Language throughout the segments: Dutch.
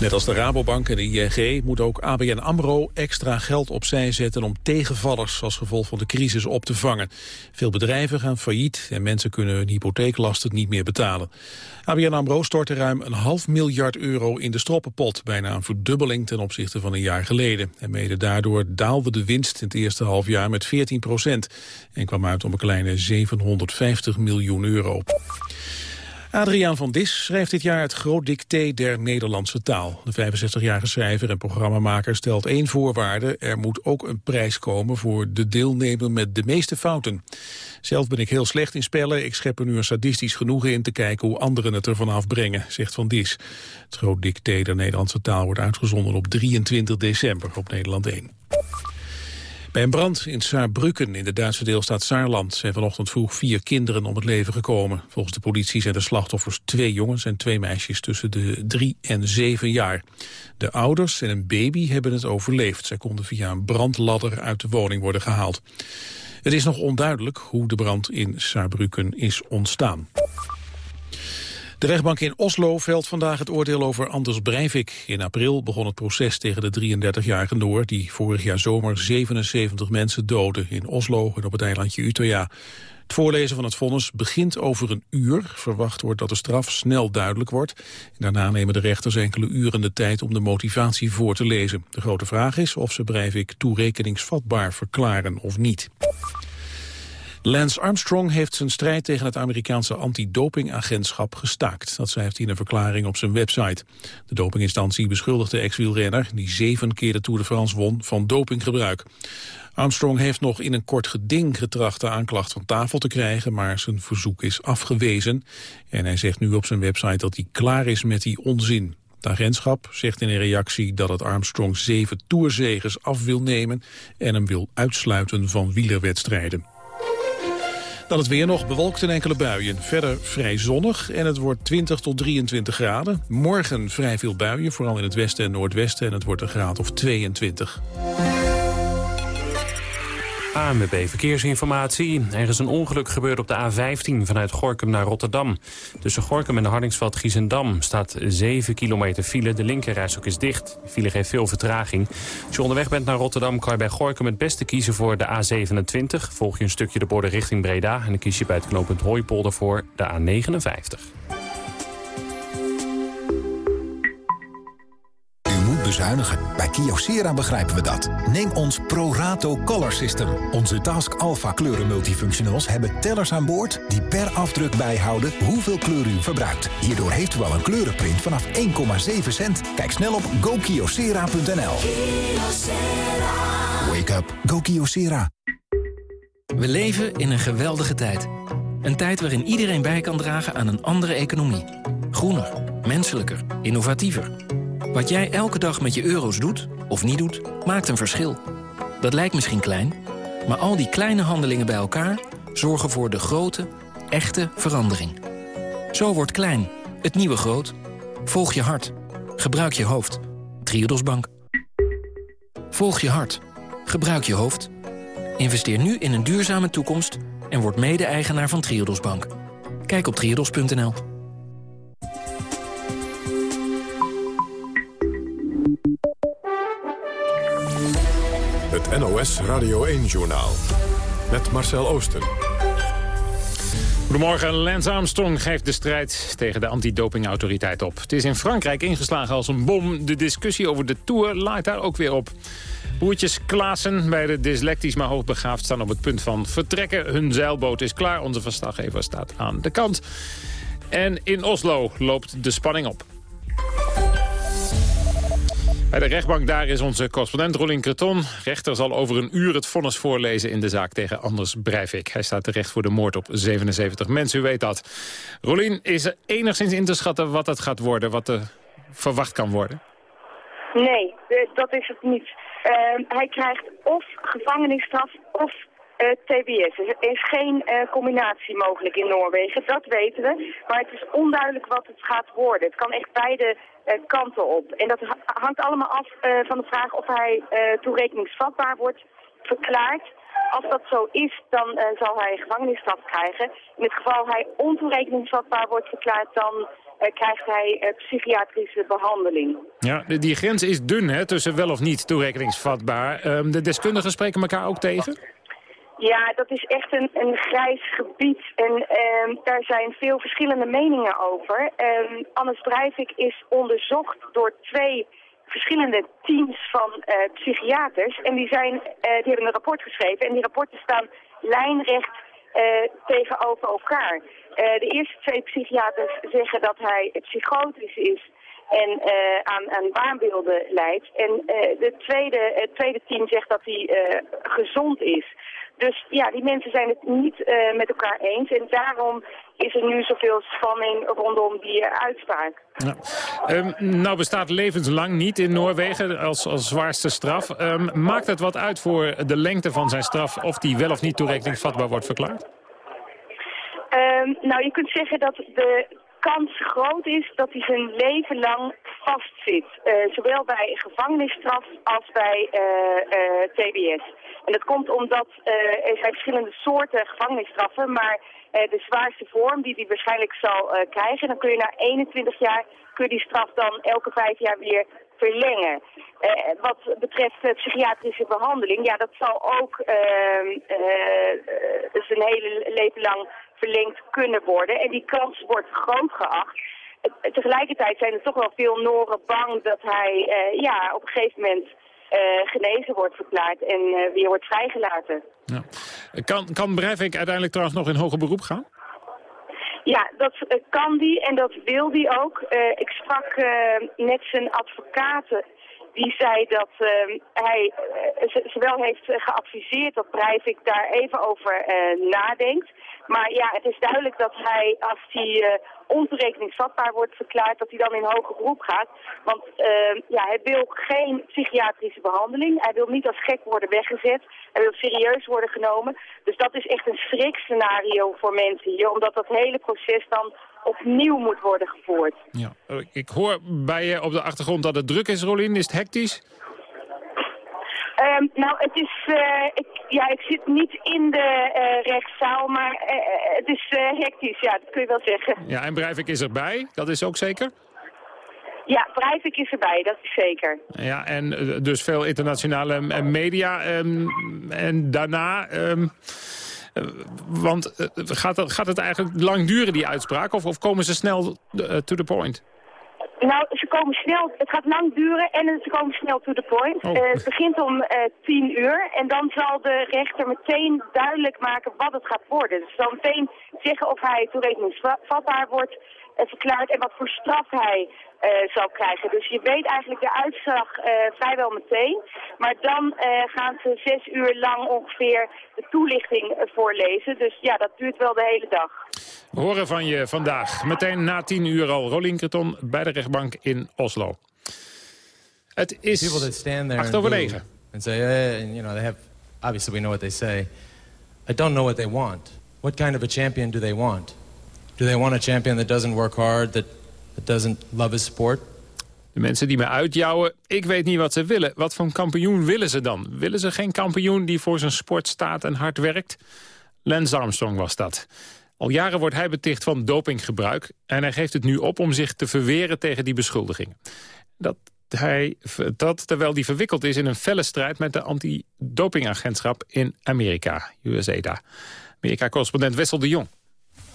Net als de Rabobank en de ING moet ook ABN AMRO extra geld opzij zetten om tegenvallers als gevolg van de crisis op te vangen. Veel bedrijven gaan failliet en mensen kunnen hun hypotheeklasten niet meer betalen. ABN AMRO stortte ruim een half miljard euro in de stroppenpot, bijna een verdubbeling ten opzichte van een jaar geleden. En mede daardoor daalde de winst in het eerste halfjaar met 14 procent en kwam uit om een kleine 750 miljoen euro. Adriaan van Dis schrijft dit jaar het groot dicté der Nederlandse taal. De 65-jarige schrijver en programmamaker stelt één voorwaarde. Er moet ook een prijs komen voor de deelnemer met de meeste fouten. Zelf ben ik heel slecht in spellen. Ik schep er nu een sadistisch genoegen in te kijken hoe anderen het ervan afbrengen, zegt Van Dis. Het groot dicté der Nederlandse taal wordt uitgezonden op 23 december op Nederland 1. Bij een brand in Saarbrücken in de Duitse deelstaat Saarland zijn vanochtend vroeg vier kinderen om het leven gekomen. Volgens de politie zijn de slachtoffers twee jongens en twee meisjes tussen de drie en zeven jaar. De ouders en een baby hebben het overleefd. Zij konden via een brandladder uit de woning worden gehaald. Het is nog onduidelijk hoe de brand in Saarbrücken is ontstaan. De rechtbank in Oslo velt vandaag het oordeel over Anders Breivik. In april begon het proces tegen de 33-jarige Noor... die vorig jaar zomer 77 mensen doodde in Oslo en op het eilandje Utøya. Het voorlezen van het vonnis begint over een uur. Verwacht wordt dat de straf snel duidelijk wordt. Daarna nemen de rechters enkele uren de tijd om de motivatie voor te lezen. De grote vraag is of ze Breivik toerekeningsvatbaar verklaren of niet. Lance Armstrong heeft zijn strijd tegen het Amerikaanse antidopingagentschap gestaakt. Dat schrijft hij in een verklaring op zijn website. De dopinginstantie beschuldigt de ex-wielrenner, die zeven keer de Tour de France won, van dopinggebruik. Armstrong heeft nog in een kort geding getracht de aanklacht van tafel te krijgen, maar zijn verzoek is afgewezen. En hij zegt nu op zijn website dat hij klaar is met die onzin. Het agentschap zegt in een reactie dat het Armstrong zeven toerzegers af wil nemen en hem wil uitsluiten van wielerwedstrijden. Dan het weer nog bewolkt en enkele buien. Verder vrij zonnig en het wordt 20 tot 23 graden. Morgen vrij veel buien, vooral in het westen en noordwesten. En het wordt een graad of 22. ANWB Verkeersinformatie. Er is een ongeluk gebeurd op de A15 vanuit Gorkum naar Rotterdam. Tussen Gorkum en de Hardingsveld Giesendam staat 7 kilometer file. De linkerrijstok is dicht. De file geeft veel vertraging. Als je onderweg bent naar Rotterdam kan je bij Gorkum het beste kiezen voor de A27. Volg je een stukje de borden richting Breda en dan kies je bij het knooppunt Hooipolder voor de A59. Bezuinigen. Bij Kyocera begrijpen we dat. Neem ons ProRato Color System. Onze Task Alpha kleuren multifunctionals hebben tellers aan boord... die per afdruk bijhouden hoeveel kleur u verbruikt. Hierdoor heeft u al een kleurenprint vanaf 1,7 cent. Kijk snel op gokyocera.nl. Wake up. Go Kyocera. We leven in een geweldige tijd. Een tijd waarin iedereen bij kan dragen aan een andere economie. Groener, menselijker, innovatiever... Wat jij elke dag met je euro's doet, of niet doet, maakt een verschil. Dat lijkt misschien klein, maar al die kleine handelingen bij elkaar... zorgen voor de grote, echte verandering. Zo wordt klein, het nieuwe groot. Volg je hart. Gebruik je hoofd. Triodos Bank. Volg je hart. Gebruik je hoofd. Investeer nu in een duurzame toekomst... en word mede-eigenaar van Triodos Bank. Kijk op triodos.nl. NOS Radio 1-journaal. Met Marcel Oosten. Goedemorgen, Lance Armstrong geeft de strijd tegen de antidopingautoriteit op. Het is in Frankrijk ingeslagen als een bom. De discussie over de Tour laait daar ook weer op. Broertjes Klaassen, bij de dyslectisch maar hoogbegaafd... staan op het punt van vertrekken. Hun zeilboot is klaar. Onze verslaggever staat aan de kant. En in Oslo loopt de spanning op. Bij de rechtbank daar is onze correspondent Rolien Creton. Rechter zal over een uur het vonnis voorlezen in de zaak tegen Anders Breivik. Hij staat terecht voor de moord op 77 mensen, u weet dat. Rolien, is er enigszins in te schatten wat het gaat worden, wat er verwacht kan worden? Nee, eh, dat is het niet. Uh, hij krijgt of gevangenisstraf of uh, TBS. Er is geen uh, combinatie mogelijk in Noorwegen, dat weten we. Maar het is onduidelijk wat het gaat worden. Het kan echt beide kanten op. En dat hangt allemaal af van de vraag of hij toerekeningsvatbaar wordt verklaard. Als dat zo is, dan zal hij gevangenisstraf krijgen. In het geval hij ontoerekeningsvatbaar wordt verklaard, dan krijgt hij psychiatrische behandeling. Ja, die grens is dun hè, tussen wel of niet toerekeningsvatbaar. Ehm, de deskundigen spreken elkaar ook tegen? Ja, dat is echt een, een grijs gebied en ehm, daar zijn veel verschillende meningen over. Um, Annes Breivik is onderzocht door twee verschillende teams van uh, psychiaters. En die, zijn, uh, die hebben een rapport geschreven en die rapporten staan lijnrecht uh, tegenover elkaar. de eerste twee psychiaters zeggen dat hij psychotisch is en aan, aan waanbeelden leidt. En de tweede, het tweede team zegt dat hij gezond is. Dus ja, die mensen zijn het niet uh, met elkaar eens. En daarom is er nu zoveel spanning rondom die uh, uitspraak. Ja. Um, nou bestaat levenslang niet in Noorwegen als, als zwaarste straf. Um, maakt het wat uit voor de lengte van zijn straf... of die wel of niet toerekeningsvatbaar wordt verklaard? Um, nou, je kunt zeggen dat de kans groot is dat hij zijn leven lang vastzit. Uh, zowel bij gevangenisstraf als bij TBS. En dat komt omdat er zijn verschillende soorten gevangenisstraffen, maar de zwaarste vorm die hij waarschijnlijk zal krijgen, dan kun je na 21 jaar kun je die straf dan elke vijf jaar weer verlengen. wat betreft psychiatrische behandeling, ja, dat zal ook ehm, zijn hele leven lang verlengd kunnen worden. En die kans wordt groot geacht. Tegelijkertijd zijn er toch wel veel Noren bang dat hij ja, op een gegeven moment uh, genezen wordt verklaard en uh, weer wordt vrijgelaten. Ja. Kan, kan Breivik uiteindelijk trouwens nog in hoger beroep gaan? Ja, dat kan die en dat wil die ook. ik sprak net zijn advocaten die zei dat uh, hij uh, zowel heeft geadviseerd dat Breivik daar even over uh, nadenkt. Maar ja, het is duidelijk dat hij, als hij ontoerekeningsvatbaar wordt verklaard, dat hij dan in hoger beroep gaat. Want uh, ja, hij wil geen psychiatrische behandeling. Hij wil niet als gek worden weggezet. Hij wil serieus worden genomen. Dus dat is echt een schrikscenario voor mensen hier, omdat dat hele proces dan opnieuw moet worden gevoerd. Ja, ik hoor bij je op de achtergrond dat het druk is, Rolien. Is het hectisch? Um, nou, het is, uh, ik, ja, ik zit niet in de uh, rechtszaal, maar uh, het is hectisch, ja, dat kun je wel zeggen. Ja, en Breivik is erbij, dat is ook zeker? Ja, Breivik is erbij, dat is zeker. Ja, en dus veel internationale media. Um, en daarna... Um, want gaat, het, gaat het eigenlijk lang duren, die uitspraak? Of, of komen ze snel to the point? Nou, ze komen snel, het gaat lang duren en ze komen snel to the point. Oh. Uh, het begint om uh, tien uur en dan zal de rechter meteen duidelijk maken wat het gaat worden. Dus zal meteen zeggen of hij toerekeningsvatbaar wordt uh, verklaard en wat voor straf hij uh, zal krijgen. Dus je weet eigenlijk de uitslag uh, vrijwel meteen. Maar dan uh, gaan ze zes uur lang ongeveer de toelichting voorlezen. Dus ja, dat duurt wel de hele dag. We horen van je vandaag, meteen na tien uur al, Rolien Kreton bij de rechtbank in Oslo. Het is acht over negen. And say, hey, you know, they have, obviously we know what they say. I don't know what they want. What kind of a champion do they want? Do they want a champion that doesn't work hard, that doesn't love his sport. De mensen die me uitjouwen, ik weet niet wat ze willen. Wat voor kampioen willen ze dan? Willen ze geen kampioen die voor zijn sport staat en hard werkt? Lance Armstrong was dat. Al jaren wordt hij beticht van dopinggebruik... en hij geeft het nu op om zich te verweren tegen die beschuldigingen. Dat, hij, dat terwijl hij verwikkeld is in een felle strijd... met de antidopingagentschap in Amerika, USA. Amerika-correspondent Wessel de Jong.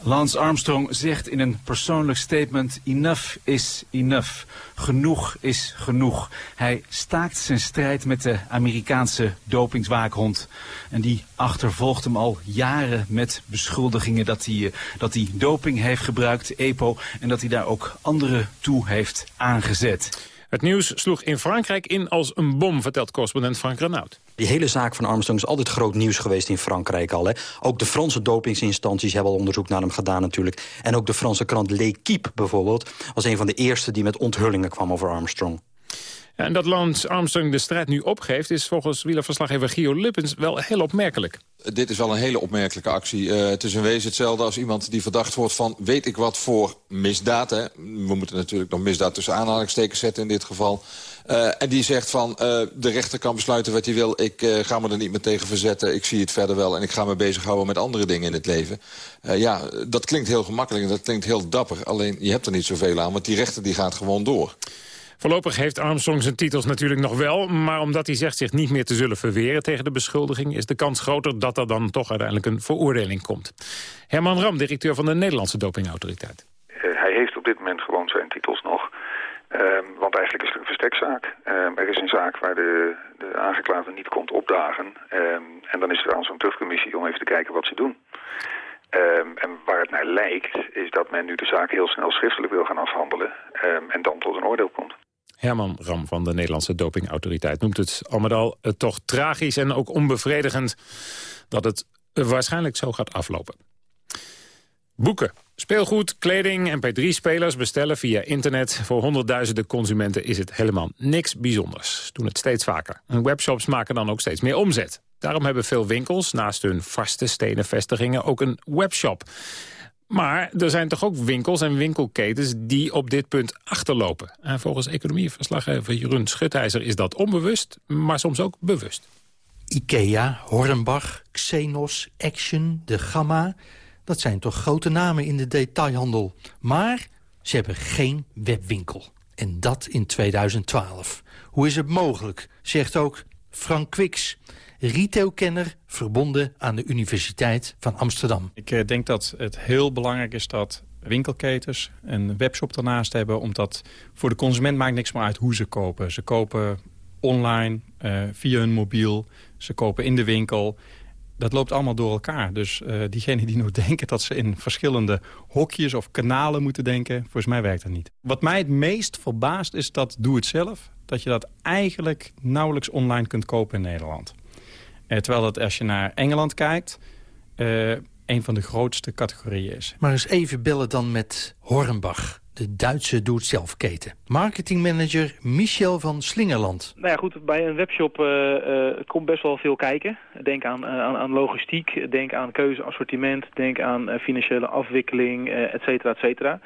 Lance Armstrong zegt in een persoonlijk statement... enough is enough. Genoeg is genoeg. Hij staakt zijn strijd met de Amerikaanse dopingswaakhond. En die achtervolgt hem al jaren met beschuldigingen... dat hij, eh, dat hij doping heeft gebruikt, EPO... en dat hij daar ook anderen toe heeft aangezet. Het nieuws sloeg in Frankrijk in als een bom, vertelt correspondent Frank Renaud. Die hele zaak van Armstrong is altijd groot nieuws geweest in Frankrijk al. Hè. Ook de Franse dopingsinstanties hebben al onderzoek naar hem gedaan natuurlijk. En ook de Franse krant L'Equipe bijvoorbeeld... was een van de eerste die met onthullingen kwam over Armstrong. Ja, en dat Lance Armstrong de strijd nu opgeeft... is volgens wielerverslaggever Gio Lippens wel heel opmerkelijk. Dit is wel een hele opmerkelijke actie. Uh, het is in wezen hetzelfde als iemand die verdacht wordt van... weet ik wat voor misdaad. Hè? We moeten natuurlijk nog misdaad tussen aanhalingstekens zetten in dit geval. Uh, en die zegt van, uh, de rechter kan besluiten wat hij wil. Ik uh, ga me er niet meer tegen verzetten. Ik zie het verder wel en ik ga me bezighouden met andere dingen in het leven. ja, dat klinkt heel gemakkelijk en dat klinkt heel dapper. Alleen, je hebt er niet zoveel aan, want die rechter die gaat gewoon door. Voorlopig heeft Armstrong zijn titels natuurlijk nog wel... maar omdat hij zegt zich niet meer te zullen verweren tegen de beschuldiging... is de kans groter dat er dan toch uiteindelijk een veroordeling komt. Herman Ram, directeur van de Nederlandse dopingautoriteit. hij heeft op dit moment gewoon zijn titels nog. Um, want eigenlijk is het een verstekzaak. Um, er is een zaak waar de, de aangeklaagde niet komt opdagen. Um, en dan is er aan zo'n terugcommissie om even te kijken wat ze doen. en waar het naar lijkt, is dat men nu de zaak heel snel schriftelijk wil gaan afhandelen. en dan tot een oordeel komt. Herman Ram van de Nederlandse dopingautoriteit noemt het al met al uh, toch tragisch en ook onbevredigend dat het waarschijnlijk zo gaat aflopen. Boeken, speelgoed, kleding en p3-spelers bestellen via internet. Voor honderdduizenden consumenten is het helemaal niks bijzonders. Doen het steeds vaker. En webshops maken dan ook steeds meer omzet. Daarom hebben veel winkels naast hun vaste stenen vestigingen ook een webshop. Maar er zijn toch ook winkels en winkelketens die op dit punt achterlopen. En volgens economieverslaggever Jeroen Schutijzer is dat onbewust, maar soms ook bewust. Ikea, Hornbach, Xenos, Action, De Gamma... dat zijn toch grote namen in de detailhandel. Maar ze hebben geen webwinkel. En dat in 2012. Hoe is het mogelijk, zegt ook Frank Quix retailkenner verbonden aan de Universiteit van Amsterdam. Ik eh, denk dat het heel belangrijk is dat winkelketens een webshop daarnaast hebben. Omdat voor de consument maakt niks meer uit hoe ze kopen. Ze kopen online, uh, via hun mobiel, ze kopen in de winkel. Dat loopt allemaal door elkaar. Dus uh, diegenen die nog denken dat ze in verschillende hokjes of kanalen moeten denken... volgens mij werkt dat niet. Wat mij het meest verbaast is dat doe het zelf... dat je dat eigenlijk nauwelijks online kunt kopen in Nederland. Eh, terwijl dat als je naar Engeland kijkt... Uh, een van de grootste categorieën is. Maar eens even bellen dan met Hornbach de Duitse doe-het-zelf-keten. Marketingmanager Michel van Slingerland. Nou ja, goed, bij een webshop uh, uh, komt best wel veel kijken. Denk aan, uh, aan, aan, logistiek, denk aan keuzeassortiment, denk aan financiële afwikkeling, et cetera, et cetera.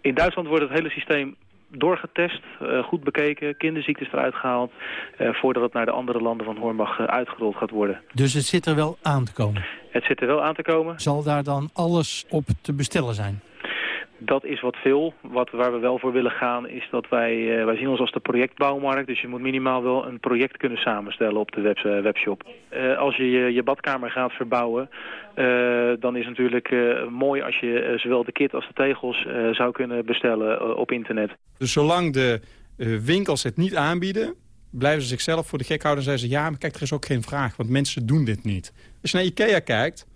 In Duitsland wordt het hele systeem doorgetest, goed bekeken, kinderziektes eruit gehaald... Voordat het naar de andere landen van Hornbach uitgerold gaat worden. Dus het zit er wel aan te komen? Het zit er wel aan te komen. Zal daar dan alles op te bestellen zijn? Dat is wat veel. Wat, waar we wel voor willen gaan is dat wij, uh, wij zien ons als de projectbouwmarkt. Dus je moet minimaal wel een project kunnen samenstellen op de web, uh, webshop. Uh, als je, je je badkamer gaat verbouwen, dan is het natuurlijk mooi als je zowel de kit als de tegels zou kunnen bestellen op internet. Dus zolang de winkels het niet aanbieden, blijven ze zichzelf voor de gek houden en zeggen ze... ja, maar kijk, er is ook geen vraag, want mensen doen dit niet. Als je naar Ikea kijkt,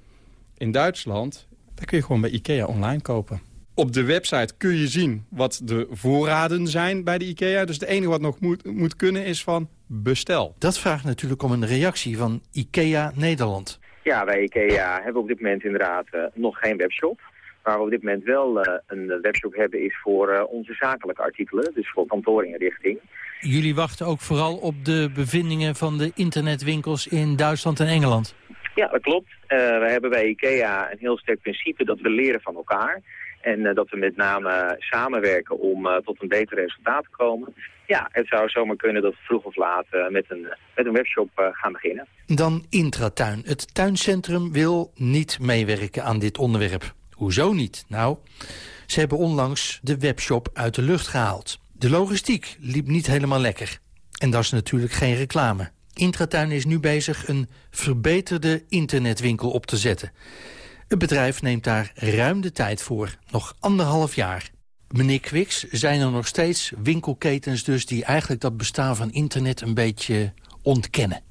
in Duitsland, dan kun je gewoon bij Ikea online kopen. Op de website kun je zien wat de voorraden zijn bij de IKEA. Dus het enige wat nog moet, moet kunnen is van bestel. Dat vraagt natuurlijk om een reactie van IKEA Nederland. Ja, wij IKEA hebben op dit moment inderdaad uh, nog geen webshop. Waar we op dit moment wel uh, een webshop hebben is voor uh, onze zakelijke artikelen. Dus voor kantorinrichting. Jullie wachten ook vooral op de bevindingen van de internetwinkels in Duitsland en Engeland. Ja, dat klopt. we hebben bij IKEA een heel sterk principe dat we leren van elkaar. En uh, dat we met name samenwerken om uh, tot een beter resultaat te komen. Ja, het zou zomaar kunnen dat we vroeg of laat met, een, met een webshop gaan beginnen. Dan Intratuin. Het tuincentrum wil niet meewerken aan dit onderwerp. Hoezo niet? Nou, ze hebben onlangs de webshop uit de lucht gehaald. De logistiek liep niet helemaal lekker. En dat is natuurlijk geen reclame. Intratuin is nu bezig een verbeterde internetwinkel op te zetten. Het bedrijf neemt daar ruim de tijd voor, nog anderhalf jaar. Meneer Quix, zijn er nog steeds winkelketens dus... die eigenlijk dat bestaan van internet een beetje ontkennen?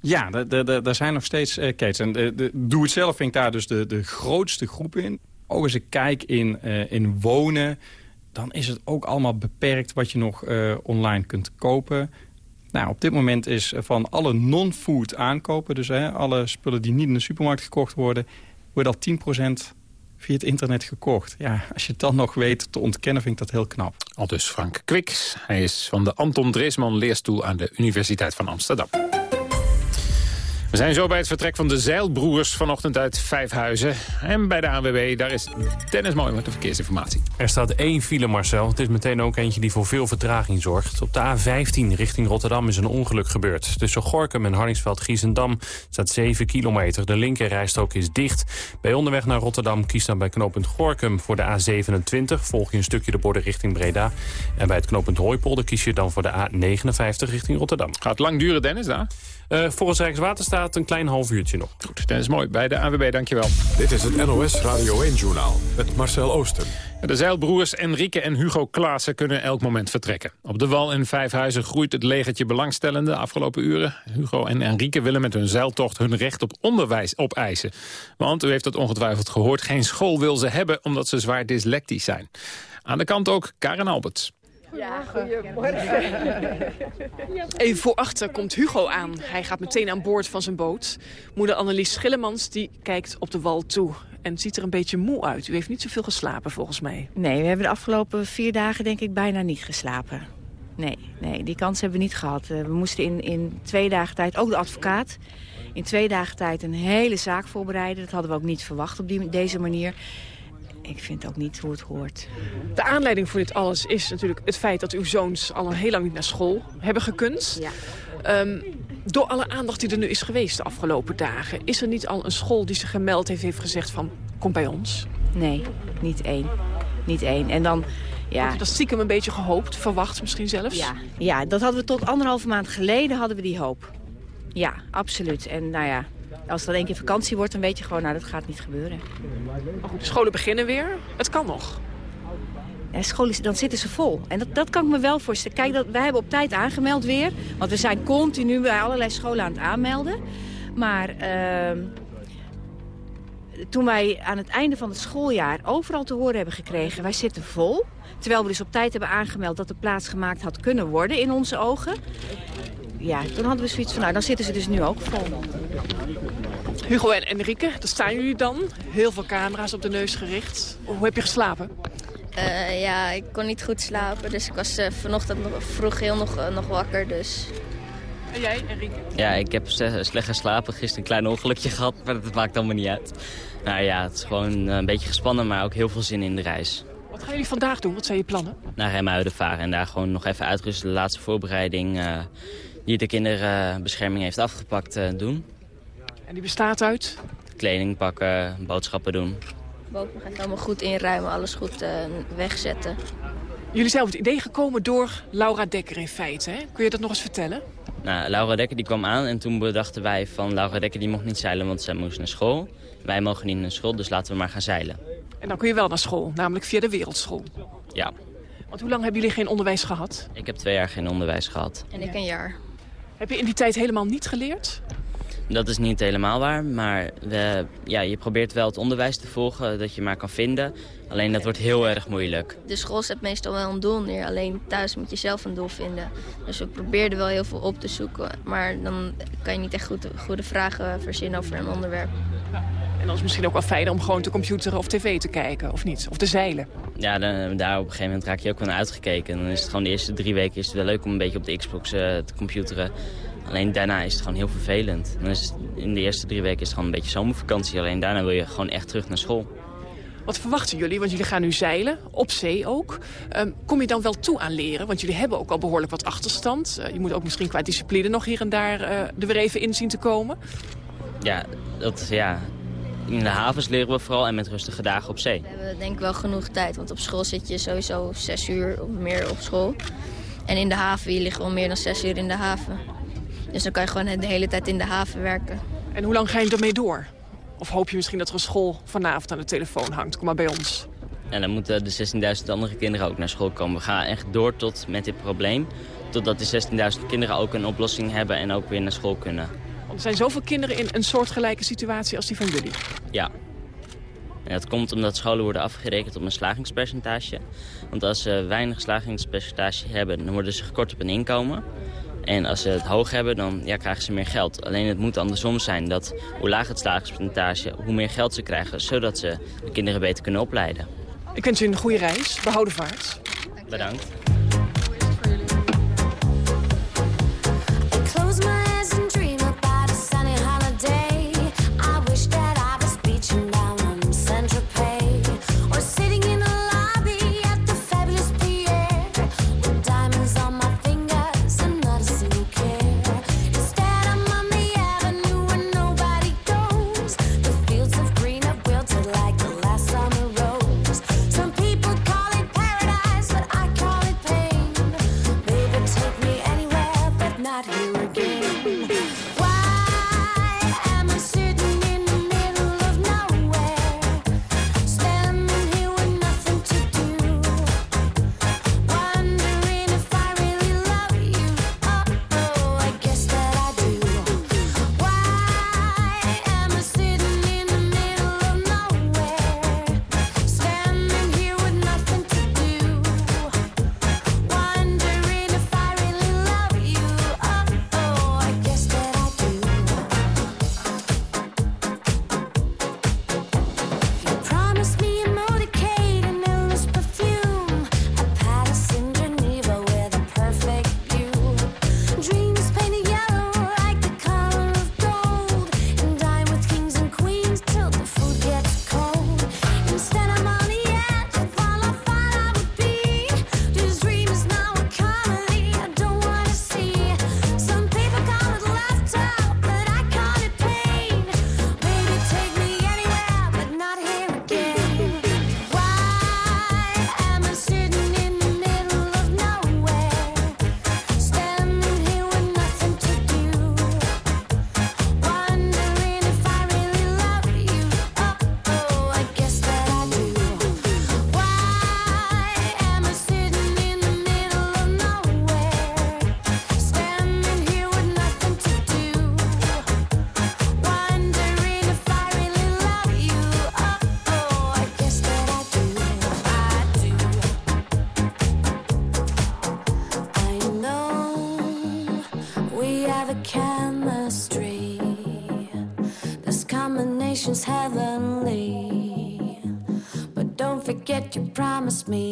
Ja, er zijn nog steeds uh, ketens. En de, de, Doe het zelf vind ik daar dus de, de grootste groep in. Ook als ik kijk in, uh, in wonen, dan is het ook allemaal beperkt wat je nog online kunt kopen. Nou, op dit moment is van alle non-food aankopen, dus hè, alle spullen die niet in de supermarkt gekocht worden wordt al 10% via het internet gekocht. Ja, als je het dan nog weet te ontkennen, vind ik dat heel knap. Al dus Frank Kwiks. Hij is van de Anton Dreesman Leerstoel aan de Universiteit van Amsterdam. We zijn zo bij het vertrek van de zeilbroers vanochtend uit Vijfhuizen. En bij de ANWB, daar is Dennis Mooi met de verkeersinformatie. Er staat één file, Marcel. Het is meteen ook eentje die voor veel vertraging zorgt. Op de A15 richting Rotterdam is een ongeluk gebeurd. Tussen Gorkum en Harningsveld-Giezendam staat 7 kilometer. De linkerrijstrook is dicht. Bij onderweg naar Rotterdam kies dan bij knooppunt Gorkum voor de A27. Volg je een stukje de borden richting Breda. En bij het knooppunt Hooipolder kies je dan voor de A59 richting Rotterdam. Gaat lang duren, Dennis, daar? Uh, volgens Rijkswaterstaat een klein half uurtje nog. Goed, dat is mooi. Bij de ANWB, dankjewel. Dit is het NOS Radio 1-journaal met Marcel Oosten. De zeilbroers Enrique en Hugo Klaassen kunnen elk moment vertrekken. Op de wal in Vijfhuizen groeit het legertje belangstellende de afgelopen uren. Hugo en Enrique willen met hun zeiltocht hun recht op onderwijs opeisen. Want, u heeft het ongetwijfeld gehoord, geen school wil ze hebben omdat ze zwaar dyslectisch zijn. Aan de kant ook Karen Alberts. Ja, goedemorgen. Even voor achter komt Hugo aan. Hij gaat meteen aan boord van zijn boot. Moeder Annelies Schillemans die kijkt op de wal toe. En ziet er een beetje moe uit. U heeft niet zoveel geslapen volgens mij. Nee, we hebben de afgelopen vier dagen denk ik bijna niet geslapen. Nee, nee die kans hebben we niet gehad. Eh, we moesten in, in twee dagen tijd, ook de advocaat... in twee dagen tijd een hele zaak voorbereiden. Dat hadden we ook niet verwacht op die, deze manier ik vind ook niet hoe het hoort. De aanleiding voor dit alles is natuurlijk het feit dat uw zoons al heel lang niet naar school hebben gekund. Ja. Um, door alle aandacht die er nu is geweest de afgelopen dagen... is er niet al een school die zich gemeld heeft, heeft gezegd van... kom bij ons? Nee, niet één. Niet één. En dan... Ja. Dat stiekem een beetje gehoopt, verwacht misschien zelfs? Ja, ja, dat hadden we tot anderhalve maand geleden hadden we die hoop. Ja, absoluut. En nou ja, als het dan één keer vakantie wordt, dan weet je gewoon, nou, dat gaat niet gebeuren. Maar goed, de scholen beginnen weer. Het kan nog. Ja, scholen, dan zitten ze vol. En dat, dat kan ik me wel voorstellen. Kijk, dat, wij hebben op tijd aangemeld weer. Want we zijn continu bij allerlei scholen aan het aanmelden. Maar uh, toen wij aan het einde van het schooljaar overal te horen hebben gekregen... wij zitten vol. Terwijl we dus op tijd hebben aangemeld dat er plaats gemaakt had kunnen worden in onze ogen. Ja, toen hadden we zoiets van, nou, dan zitten ze dus nu ook vol. Hugo en Enrique, daar staan jullie dan. Heel veel camera's op de neus gericht. Hoe heb je geslapen? Uh, ja, ik kon niet goed slapen. Dus ik was uh, vanochtend nog, vroeg heel nog, uh, nog wakker. Dus. En jij, Enrique? Ja, ik heb slecht geslapen. Gisteren een klein ongelukje gehad, maar dat maakt allemaal niet uit. Nou ja, het is gewoon een beetje gespannen, maar ook heel veel zin in de reis. Wat gaan jullie vandaag doen? Wat zijn je plannen? Naar Remuiden varen en daar gewoon nog even uitrusten. De laatste voorbereiding die de kinderbescherming heeft afgepakt doen. En die bestaat uit? Kleding pakken, boodschappen doen. Boven gaat allemaal goed inruimen, alles goed uh, wegzetten. Jullie zijn op het idee gekomen door Laura Dekker in feite. Hè? Kun je dat nog eens vertellen? Nou, Laura Dekker die kwam aan en toen bedachten wij van Laura Dekker die mocht niet zeilen, want zij moest naar school. Wij mogen niet naar school, dus laten we maar gaan zeilen. En dan kun je wel naar school, namelijk via de wereldschool. Ja. Want hoe lang hebben jullie geen onderwijs gehad? Ik heb twee jaar geen onderwijs gehad. En ik een jaar. Heb je in die tijd helemaal niet geleerd? Dat is niet helemaal waar, maar we, ja, je probeert wel het onderwijs te volgen dat je maar kan vinden. Alleen dat wordt heel erg moeilijk. De school zet meestal wel een doel neer, alleen thuis moet je zelf een doel vinden. Dus we probeerden wel heel veel op te zoeken, maar dan kan je niet echt goed, goede vragen verzinnen over een onderwerp. En dan is het misschien ook wel fijner om gewoon te computeren of tv te kijken, of niet? Of te zeilen. Ja, dan, daar op een gegeven moment raak je ook wel naar uitgekeken. En dan is het gewoon de eerste drie weken is het wel leuk om een beetje op de Xbox uh, te computeren. Alleen daarna is het gewoon heel vervelend. Dan is in de eerste drie weken is het gewoon een beetje zomervakantie. Alleen daarna wil je gewoon echt terug naar school. Wat verwachten jullie? Want jullie gaan nu zeilen, op zee ook. Um, kom je dan wel toe aan leren? Want jullie hebben ook al behoorlijk wat achterstand. Uh, je moet ook misschien qua discipline nog hier en daar uh, er weer even in zien te komen. Ja, dat, ja, in de havens leren we vooral en met rustige dagen op zee. We hebben denk ik wel genoeg tijd, want op school zit je sowieso zes uur of meer op school. En in de haven, je ligt wel meer dan zes uur in de haven. Dus dan kan je gewoon de hele tijd in de haven werken. En hoe lang ga je ermee door? Of hoop je misschien dat er een school vanavond aan de telefoon hangt? Kom maar bij ons. En dan moeten de 16.000 andere kinderen ook naar school komen. We gaan echt door tot met dit probleem. Totdat de 16.000 kinderen ook een oplossing hebben en ook weer naar school kunnen. Want er zijn zoveel kinderen in een soortgelijke situatie als die van jullie? Ja. En dat komt omdat scholen worden afgerekend op een slagingspercentage. Want als ze weinig slagingspercentage hebben, dan worden ze gekort op een inkomen. En als ze het hoog hebben, dan ja, krijgen ze meer geld. Alleen het moet andersom zijn dat hoe lager het slagingspercentage, hoe meer geld ze krijgen, zodat ze de kinderen beter kunnen opleiden. Ik wens u een goede reis. Behouden vaart. Bedankt. You promised me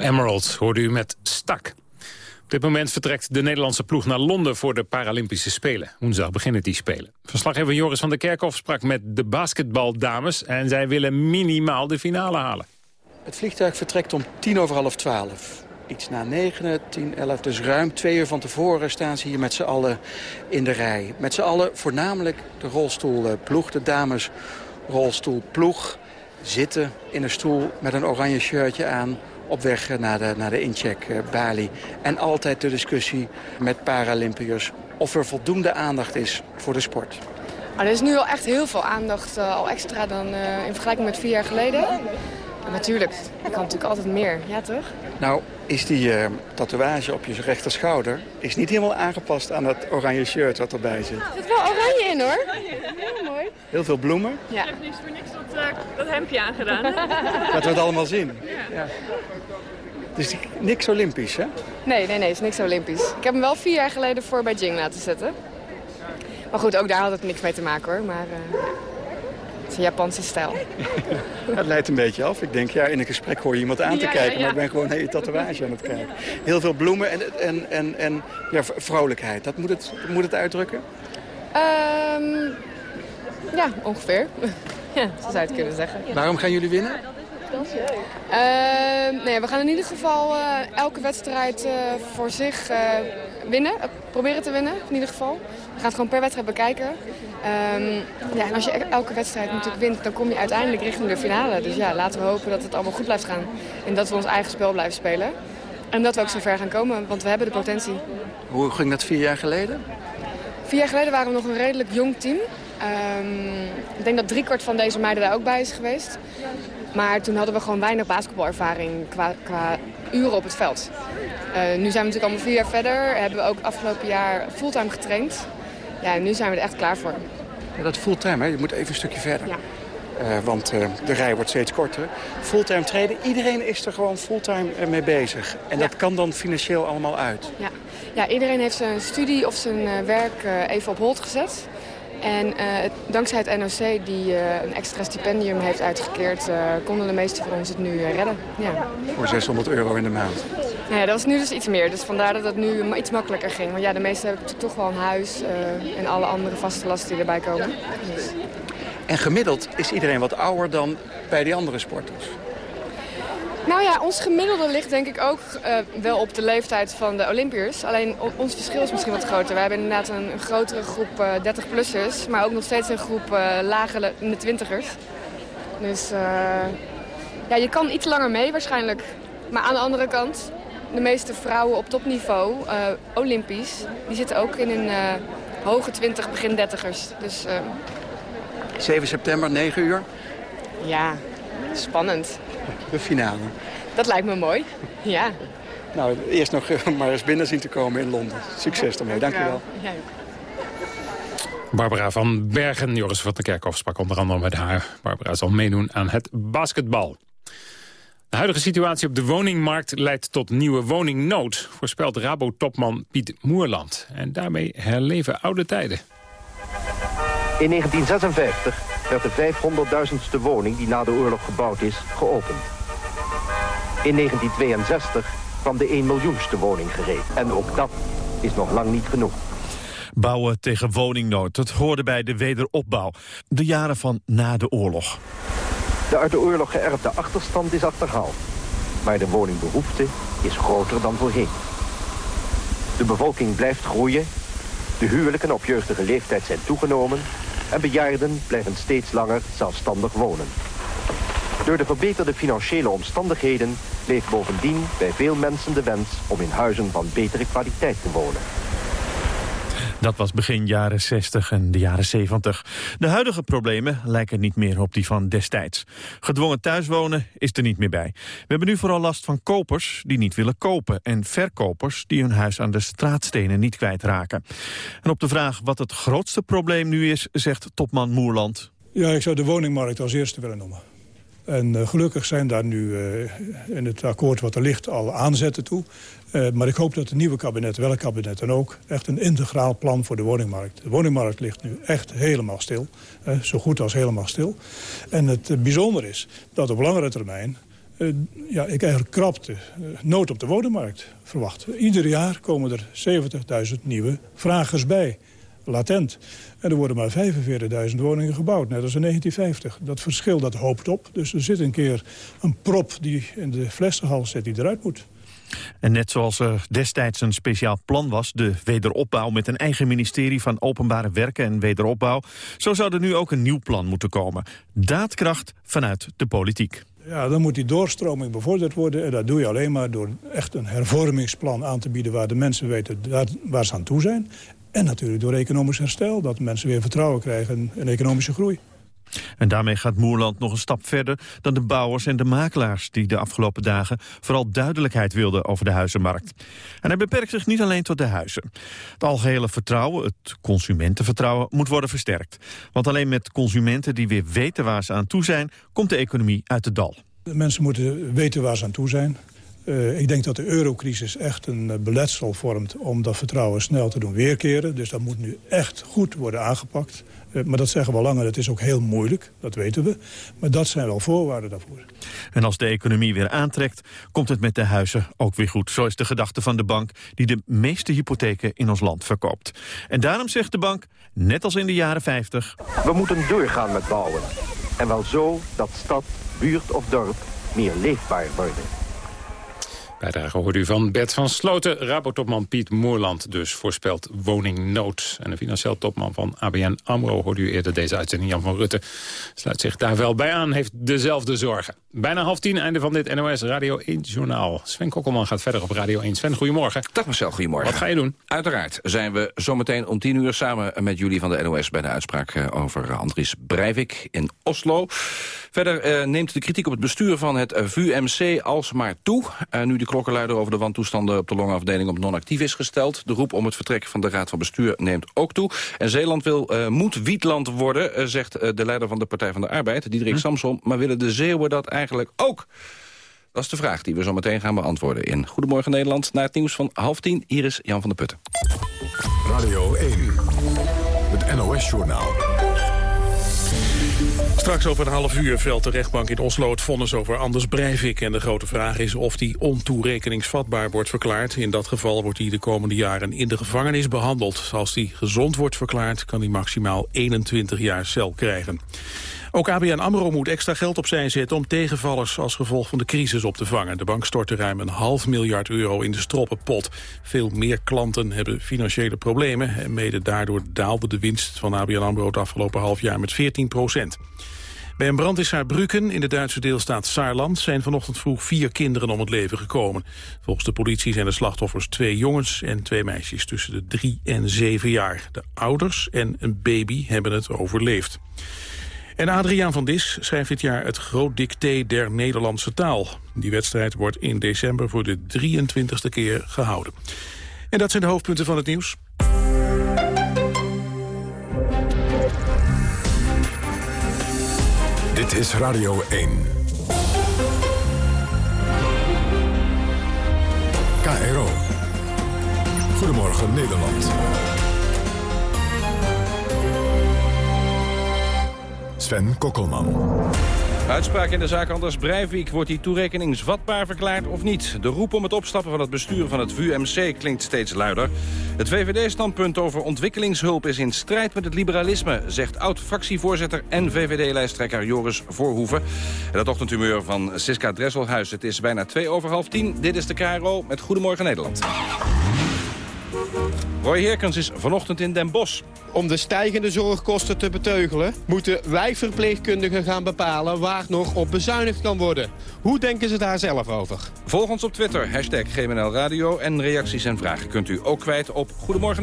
Emerald hoorde u met Stak. Op dit moment vertrekt de Nederlandse ploeg naar Londen voor de Paralympische Spelen. Woensdag beginnen die Spelen. Verslaggever Joris van der Kerkhof sprak met de basketbaldames... en zij willen minimaal de finale halen. Het vliegtuig vertrekt om tien over half twaalf. Iets na negen, tien, elf, dus ruim twee uur van tevoren staan ze hier met z'n allen in de rij. Met z'n allen voornamelijk de rolstoelploeg, de dames rolstoelploeg. Zitten in een stoel met een oranje shirtje aan op weg naar de, naar de incheck uh, Bali. En altijd de discussie met Paralympiërs of er voldoende aandacht is voor de sport. er is nu al echt heel veel aandacht, uh, al extra dan in vergelijking met vier jaar geleden. En natuurlijk, er kan natuurlijk altijd meer, ja toch? Nou, is die tatoeage op je rechter schouder is niet helemaal aangepast aan dat oranje shirt wat erbij zit. Er zit wel oranje in hoor. Heel mooi. Heel veel bloemen. Ja. Ik heb niks voor niks dat, dat hemdje aangedaan. Dat we het allemaal zien. Ja. Dus niks Olympisch, hè? Nee, nee, nee, het is niks Olympisch. Ik heb hem wel vier jaar geleden voor Beijing laten zetten. Maar goed, ook daar had het niks mee te maken, hoor. Maar uh, het is een Japanse stijl. het leidt een beetje af. Ik denk, ja, in een gesprek hoor je iemand aan te kijken... maar ik ben gewoon je tatoeage aan het kijken. Heel veel bloemen en, en, en, en ja, vrolijkheid. Dat moet het, moet het uitdrukken? Um, ja, ongeveer. ja, zo zou je het kunnen zeggen. Waarom gaan jullie winnen? Uh, nee, we gaan in ieder geval uh, elke wedstrijd uh, voor zich uh, winnen. proberen te winnen, in ieder geval. We gaan het gewoon per wedstrijd bekijken. Um, ja, en als je elke wedstrijd natuurlijk wint, dan kom je uiteindelijk richting de finale. Dus ja, laten we hopen dat het allemaal goed blijft gaan. En dat we ons eigen spel blijven spelen. En dat we ook zo ver gaan komen, want we hebben de potentie. Hoe ging dat vier jaar geleden? Vier jaar geleden waren we nog een redelijk jong team. Um, ik denk dat driekwart van deze meiden daar ook bij is geweest. Maar toen hadden we gewoon weinig basketbalervaring qua, qua uren op het veld. Uh, nu zijn we natuurlijk allemaal vier jaar verder. Hebben we ook afgelopen jaar fulltime getraind. Ja, en nu zijn we er echt klaar voor. Ja, dat fulltime, hè? je moet even een stukje verder. Ja. Uh, want uh, de rij wordt steeds korter. Fulltime trainen, iedereen is er gewoon fulltime mee bezig. En ja. dat kan dan financieel allemaal uit. Ja, ja iedereen heeft zijn studie of zijn werk even op hold gezet. En uh, dankzij het NOC, die uh, een extra stipendium heeft uitgekeerd... Uh, konden de meesten van ons het nu redden. Ja. Voor 600 euro in de maand? Nou ja, dat was nu dus iets meer. Dus vandaar dat het nu iets makkelijker ging. Want ja, de meesten hebben toch wel een huis... en alle andere vaste lasten die erbij komen. Dus. En gemiddeld is iedereen wat ouder dan bij die andere sporters? Nou ja, ons gemiddelde ligt denk ik ook uh, wel op de leeftijd van de Olympiërs. Alleen ons verschil is misschien wat groter. Wij hebben inderdaad een, een grotere groep uh, 30-plussers, maar ook nog steeds een groep uh, lagere in de twintigers. Dus ja, je kan iets langer mee waarschijnlijk. Maar aan de andere kant, de meeste vrouwen op topniveau, Olympisch, die zitten ook in een hoge 20, begin 30ers. Dus, 7 september, 9 uur? Ja, spannend. De finale. Dat lijkt me mooi, ja. Nou, eerst nog maar eens binnen zien te komen in Londen. Succes ermee, dank je wel. Ja. Barbara van Bergen, Joris van der Kerkhoff sprak onder andere met haar. Barbara zal meedoen aan het basketbal. De huidige situatie op de woningmarkt leidt tot nieuwe woningnood... voorspelt Rabo-topman Piet Moerland. En daarmee herleven oude tijden. In 1956 werd de 500.000ste woning die na de oorlog gebouwd is, geopend. In 1962 kwam de 1 miljoenste woning gereed. En ook dat is nog lang niet genoeg. Bouwen tegen woningnood, dat hoorde bij de wederopbouw. De jaren van na de oorlog. De uit de oorlog geërfde achterstand is achterhaald. Maar de woningbehoefte is groter dan voorheen. De bevolking blijft groeien De huwelijken op jeugdige leeftijd zijn toegenomen en bejaarden blijven steeds langer zelfstandig wonen. Door de verbeterde financiële omstandigheden leeft bovendien bij veel mensen de wens om in huizen van betere kwaliteit te wonen. Dat was begin jaren 60 en de jaren 70. De huidige problemen lijken niet meer op die van destijds. Gedwongen thuiswonen is er niet meer bij. We hebben nu vooral last van kopers die niet willen kopen... en verkopers die hun huis aan de straatstenen niet kwijtraken. En op de vraag wat het grootste probleem nu is, zegt topman Moerland... Ja, ik zou de woningmarkt als eerste willen noemen. En uh, gelukkig zijn daar nu uh, in het akkoord wat er ligt al aanzetten toe. Uh, maar ik hoop dat het nieuwe kabinet, welk kabinet dan ook... echt een integraal plan voor de woningmarkt. De woningmarkt ligt nu echt helemaal stil. zo goed als helemaal stil. En het bijzonder is dat op langere termijn... ja, ik eigenlijk krapte nood op de woningmarkt verwacht. Ieder jaar komen er 70.000 nieuwe vragers bij latent. En er worden maar 45.000 woningen gebouwd, net als in 1950. Dat verschil dat hoopt op. Dus er zit een keer een prop die in de flessenhals zit die eruit moet. En net zoals er destijds een speciaal plan was, de wederopbouw met een eigen ministerie van Openbare Werken en Wederopbouw, zo zou er nu ook een nieuw plan moeten komen. Daadkracht vanuit de politiek. Ja, dan moet die doorstroming bevorderd worden. En dat doe je alleen maar door echt een hervormingsplan aan te bieden... waar de mensen weten waar ze aan toe zijn. En natuurlijk door economisch herstel, dat mensen weer vertrouwen krijgen in economische groei. En daarmee gaat Moerland nog een stap verder dan de bouwers en de makelaars... die de afgelopen dagen vooral duidelijkheid wilden over de huizenmarkt. En hij beperkt zich niet alleen tot de huizen. Het algehele vertrouwen, het consumentenvertrouwen, moet worden versterkt. Want alleen met consumenten die weer weten waar ze aan toe zijn... komt de economie uit de dal. De mensen moeten weten waar ze aan toe zijn. Uh, ik denk dat de eurocrisis echt een uh, beletsel vormt om dat vertrouwen snel te doen weerkeren. Dus dat moet nu echt goed worden aangepakt. Uh, maar dat zeggen we al langer, het is ook heel moeilijk, dat weten we. Maar dat zijn wel voorwaarden daarvoor. En als de economie weer aantrekt, komt het met de huizen ook weer goed. Zo is de gedachte van de bank die de meeste hypotheken in ons land verkoopt. En daarom zegt de bank, net als in de jaren 50... We moeten doorgaan met bouwen. En wel zo dat stad, buurt of dorp meer leefbaar worden. Bijdrage hoorde u van Bert van Sloten. Rabotopman Piet Moerland dus voorspelt woningnood. En de financieel topman van ABN AMRO hoorde u eerder deze uitzending. Jan van Rutte sluit zich daar wel bij aan. Heeft dezelfde zorgen. Bijna half tien, einde van dit NOS Radio 1 Journaal. Sven Kokkelman gaat verder op Radio 1. Sven, goedemorgen. Dag Marcel, goedemorgen. Wat ga je doen? Uiteraard zijn we zometeen om tien uur samen met jullie van de NOS... bij de uitspraak eh, over Andries Breivik in Oslo. Verder uh, neemt de kritiek op het bestuur van het VUMC alsmaar toe. Nu de klokkenluider over de wantoestanden op de longafdeling op non-actief is gesteld. De roep om het vertrek van de Raad van Bestuur neemt ook toe. En Zeeland wil uh, moet Wietland worden, zegt de leider van de Partij van de Arbeid, Diederik hm? Samson. Maar willen de Zeeuwen dat eigenlijk ook? Dat is de vraag die we zo meteen gaan beantwoorden in Goedemorgen Nederland. Na het nieuws van half tien, hier is Jan van der Putten. Radio 1, het NOS-journaal. Straks over een half uur velt de rechtbank in Oslo het vonnis over Anders Breivik. En de grote vraag is of die ontoerekeningsvatbaar wordt verklaard. In dat geval wordt hij de komende jaren in de gevangenis behandeld. Als hij gezond wordt verklaard kan hij maximaal 21 jaar cel krijgen. Ook ABN AMRO moet extra geld opzij zetten om tegenvallers als gevolg van de crisis op te vangen. De bank stortte ruim een half miljard euro in de stroppenpot. Veel meer klanten hebben financiële problemen en mede daardoor daalde de winst van ABN AMRO het afgelopen half jaar met 14 procent. Bij een brand in Saarbrücken in de Duitse deelstaat Saarland zijn vanochtend vroeg vier kinderen om het leven gekomen. Volgens de politie zijn de slachtoffers twee jongens en twee meisjes tussen de drie en zeven jaar. De ouders en een baby hebben het overleefd. En Adriaan van Dis schrijft dit jaar het groot dicté der Nederlandse taal. Die wedstrijd wordt in december voor de 23e keer gehouden. En dat zijn de hoofdpunten van het nieuws. Dit is Radio 1. KRO. Goedemorgen Nederland. Sven Kokkelman. Uitspraak in de zaak Anders Breivik. Wordt die toerekening zvatbaar verklaard of niet? De roep om het opstappen van het bestuur van het VUMC klinkt steeds luider. Het VVD-standpunt over ontwikkelingshulp is in strijd met het liberalisme... zegt oud-fractievoorzitter en VVD-lijsttrekker Joris Voorhoeven. En dat ochtendhumeur van Siska Dresselhuis. Het is bijna twee over half tien. Dit is de KRO met Goedemorgen Nederland. Roy Herkens is vanochtend in Den Bosch. Om de stijgende zorgkosten te beteugelen... moeten wij verpleegkundigen gaan bepalen waar nog op bezuinigd kan worden. Hoe denken ze daar zelf over? Volg ons op Twitter, hashtag GMNL Radio. En reacties en vragen kunt u ook kwijt op Goedemorgen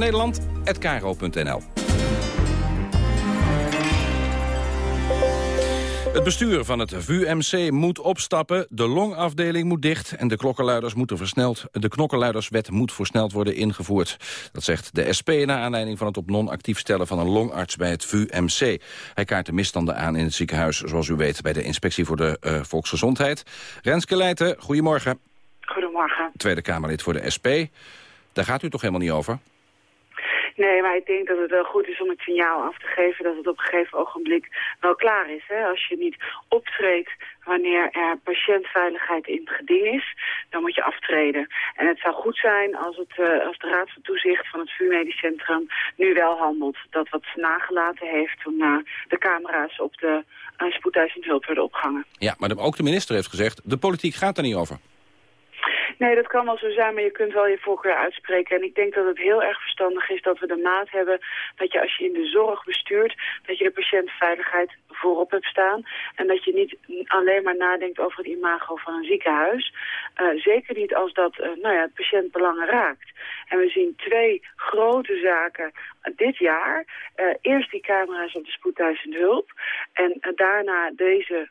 Het bestuur van het VUMC moet opstappen, de longafdeling moet dicht... en de, klokkenluiders moeten versneld, de knokkenluiderswet moet versneld worden ingevoerd. Dat zegt de SP na aanleiding van het op non-actief stellen van een longarts bij het VUMC. Hij kaart de misstanden aan in het ziekenhuis, zoals u weet... bij de Inspectie voor de uh, Volksgezondheid. Renske Leijten, goedemorgen. Goedemorgen. Tweede Kamerlid voor de SP. Daar gaat u toch helemaal niet over? Nee, maar ik denk dat het wel goed is om het signaal af te geven dat het op een gegeven ogenblik wel klaar is. Hè? Als je niet optreedt wanneer er patiëntveiligheid in het geding is, dan moet je aftreden. En het zou goed zijn als, het, uh, als de Raad van Toezicht van het VU Centrum nu wel handelt. Dat wat nagelaten heeft toen uh, de camera's op de uh, spoedeisend hulp werden opgehangen. Ja, maar ook de minister heeft gezegd, de politiek gaat er niet over. Nee, dat kan wel zo zijn, maar je kunt wel je voorkeur uitspreken. En ik denk dat het heel erg verstandig is dat we de maat hebben... dat je als je in de zorg bestuurt, dat je de patiëntveiligheid voorop hebt staan. En dat je niet alleen maar nadenkt over het imago van een ziekenhuis. Uh, zeker niet als dat uh, nou ja, het patiëntbelangen raakt. En we zien twee grote zaken dit jaar. Uh, eerst die camera's op de spoedeisende hulp. En daarna deze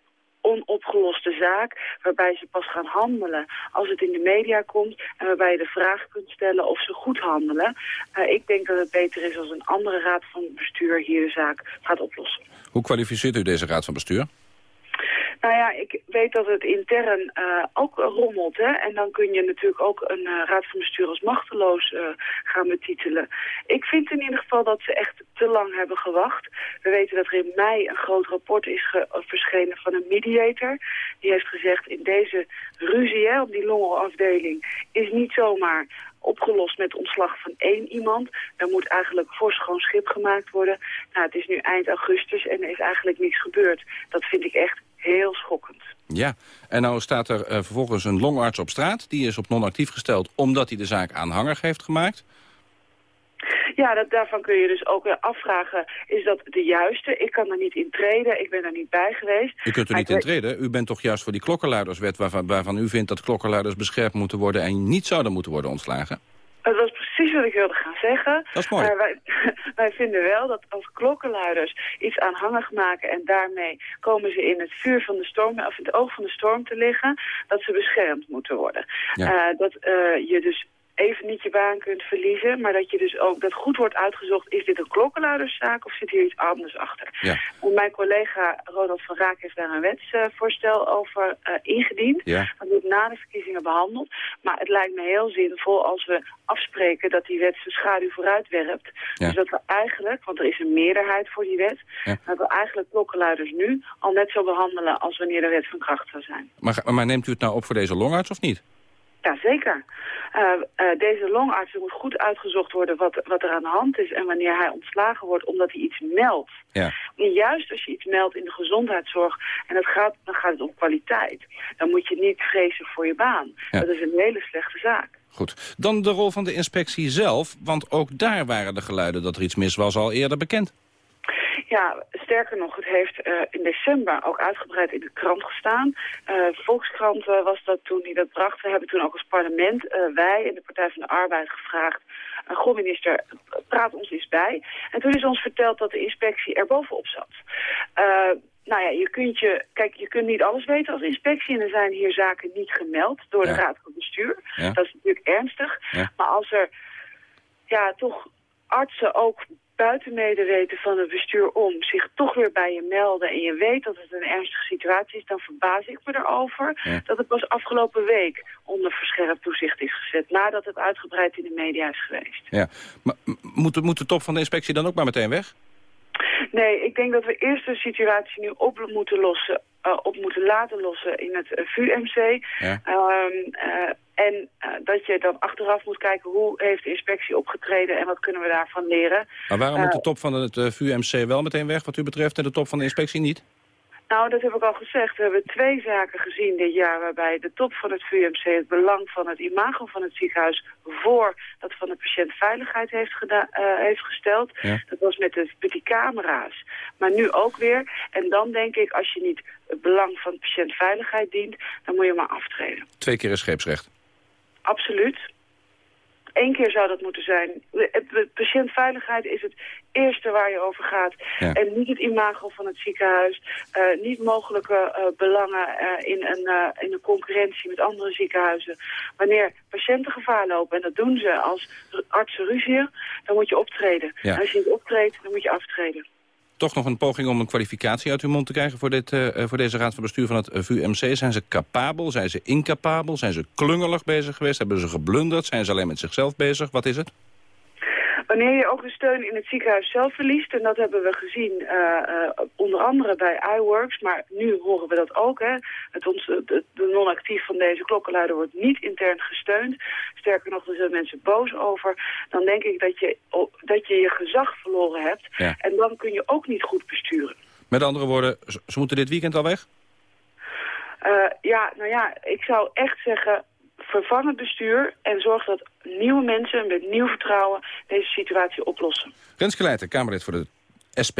onopgeloste zaak... waarbij ze pas gaan handelen als het in de media komt... en waarbij je de vraag kunt stellen of ze goed handelen. Uh, ik denk dat het beter is als een andere raad van bestuur hier de zaak gaat oplossen. Hoe kwalificeert u deze raad van bestuur? Nou ja, ik weet dat het intern uh, ook rommelt. Hè? En dan kun je natuurlijk ook een uh, raad van bestuur als machteloos uh, gaan betitelen. Ik vind in ieder geval dat ze echt te lang hebben gewacht. We weten dat er in mei een groot rapport is verschenen van een mediator. Die heeft gezegd in deze ruzie op die longelafdeling is niet zomaar opgelost met ontslag van één iemand. Daar moet eigenlijk voor schoon schip gemaakt worden. Nou, het is nu eind augustus en er is eigenlijk niets gebeurd. Dat vind ik echt heel schokkend. Ja, en nou staat er uh, vervolgens een longarts op straat. Die is op non-actief gesteld omdat hij de zaak aanhangig heeft gemaakt. Ja, dat, daarvan kun je dus ook weer afvragen, is dat de juiste? Ik kan er niet in treden, ik ben er niet bij geweest. U kunt er niet in treden. U bent toch juist voor die klokkenluiderswet... Waarvan, waarvan u vindt dat klokkenluiders beschermd moeten worden... en niet zouden moeten worden ontslagen? Dat was precies wat ik wilde gaan zeggen. Dat is mooi. Uh, wij, wij, vinden wel dat als klokkenluiders iets aanhangig maken... en daarmee komen ze in het vuur van de storm, of in het oog van de storm te liggen... dat ze beschermd moeten worden. Ja. Uh, dat uh, je dus even niet je baan kunt verliezen. Maar dat je dus ook dat goed wordt uitgezocht. Is dit een klokkenluiderszaak of zit hier iets anders achter? Ja. Mijn collega Ronald van Raak heeft daar een wetsvoorstel over uh, ingediend. Ja. Dat wordt na de verkiezingen behandeld. Maar het lijkt me heel zinvol als we afspreken dat die wet zijn schaduw vooruit werpt. Ja. Dus dat we eigenlijk, want er is een meerderheid voor die wet... Dat we eigenlijk klokkenluiders nu al net zo behandelen als wanneer de wet van kracht zou zijn. Maar, maar neemt u het nou op voor deze longarts of niet? Ja, zeker. Uh, uh, deze longarts moet goed uitgezocht worden wat, wat er aan de hand is... en wanneer hij ontslagen wordt omdat hij iets meldt. Ja. En juist als je iets meldt in de gezondheidszorg... en dat gaat, dan gaat het om kwaliteit. Dan moet je niet vrezen voor je baan. Ja. Dat is een hele slechte zaak. Goed. Dan de rol van de inspectie zelf. Want ook daar waren de geluiden dat er iets mis was al eerder bekend. Ja, sterker nog, het heeft uh, in december ook uitgebreid in de krant gestaan. Uh, Volkskrant uh, was dat toen die dat bracht. We hebben toen ook als parlement, wij en de Partij van de Arbeid gevraagd... goh minister, praat ons eens bij. En toen is ons verteld dat de inspectie er bovenop zat. nou ja, je kunt je, kijk, je kunt niet alles weten als inspectie. En er zijn hier zaken niet gemeld door de Ja. Raad van Bestuur. Ja. Dat is natuurlijk ernstig. Ja. Maar als er ja, toch artsen ook buiten medeweten van het bestuur om zich toch weer bij je melden en je weet dat het een ernstige situatie is, dan verbaas ik me erover Ja. dat het pas afgelopen week onder verscherpt toezicht is gezet, nadat het uitgebreid in de media is geweest. Ja. Maar moet, moet de top van de inspectie dan ook maar meteen weg? Nee, ik denk dat we eerst de situatie nu op moeten lossen, uh, op moeten laten lossen in het VUMC. Ja. Um, uh, en dat je dan achteraf moet kijken hoe heeft de inspectie opgetreden en wat kunnen we daarvan leren. Maar waarom moet de top van het VUMC wel meteen weg wat u betreft en de top van de inspectie niet? Nou, dat heb ik al gezegd. We hebben twee zaken gezien dit jaar waarbij de top van het VUMC het belang van het imago van het ziekenhuis voor dat van de patiënt veiligheid heeft, eh, heeft gesteld. Ja. Dat was met, de, met die camera's. Maar nu ook weer. En dan denk ik, als je niet het belang van de patiënt veiligheid dient, dan moet je maar aftreden. Twee keer is scheepsrecht. Absoluut. Eén keer zou dat moeten zijn. Patiëntveiligheid is het eerste waar je over gaat. Ja. En niet het imago van het ziekenhuis. eh, niet mogelijke eh, belangen eh, in, een, in een concurrentie met andere ziekenhuizen. Wanneer patiënten gevaar lopen, en dat doen ze als artsen ruzie, dan moet je optreden. Ja. En als je niet optreedt, dan moet je aftreden. Toch nog een poging om een kwalificatie uit uw mond te krijgen... voor, dit, eh, voor deze raad van bestuur van het VUMC. Zijn ze capabel? Zijn ze incapabel? Zijn ze klungelig bezig geweest? Hebben ze geblunderd? Zijn ze alleen met zichzelf bezig? Wat is het? Wanneer je ook de steun in het ziekenhuis zelf verliest, en dat hebben we gezien eh, eh, onder andere bij iWorks, maar nu horen we dat ook. Hè. Het ons, de, de non-actief van deze klokkenluider wordt niet intern gesteund. Sterker nog, er zijn mensen boos over. Dan denk ik dat je dat je, je gezag verloren hebt. Ja. En dan kun je ook niet goed besturen. Met andere woorden, ze ze moeten dit weekend al weg? Eh, ja, nou ja, ik zou echt zeggen, vervang het bestuur en zorg dat nieuwe mensen met nieuw vertrouwen deze situatie oplossen. Renske Leijten, Kamerlid voor de SP.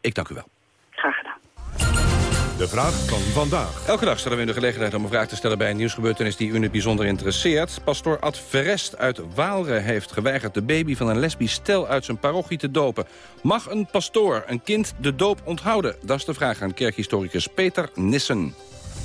Ik dank u wel. Graag gedaan. De vraag van vandaag. Elke dag stellen we u de gelegenheid om een vraag te stellen bij een nieuwsgebeurtenis die u in het bijzonder interesseert. Pastoor Ad Verest uit Waalre heeft geweigerd de baby van een lesbisch stel uit zijn parochie te dopen. Mag een pastoor een kind de doop onthouden? Dat is de vraag aan kerkhistoricus Peter Nissen.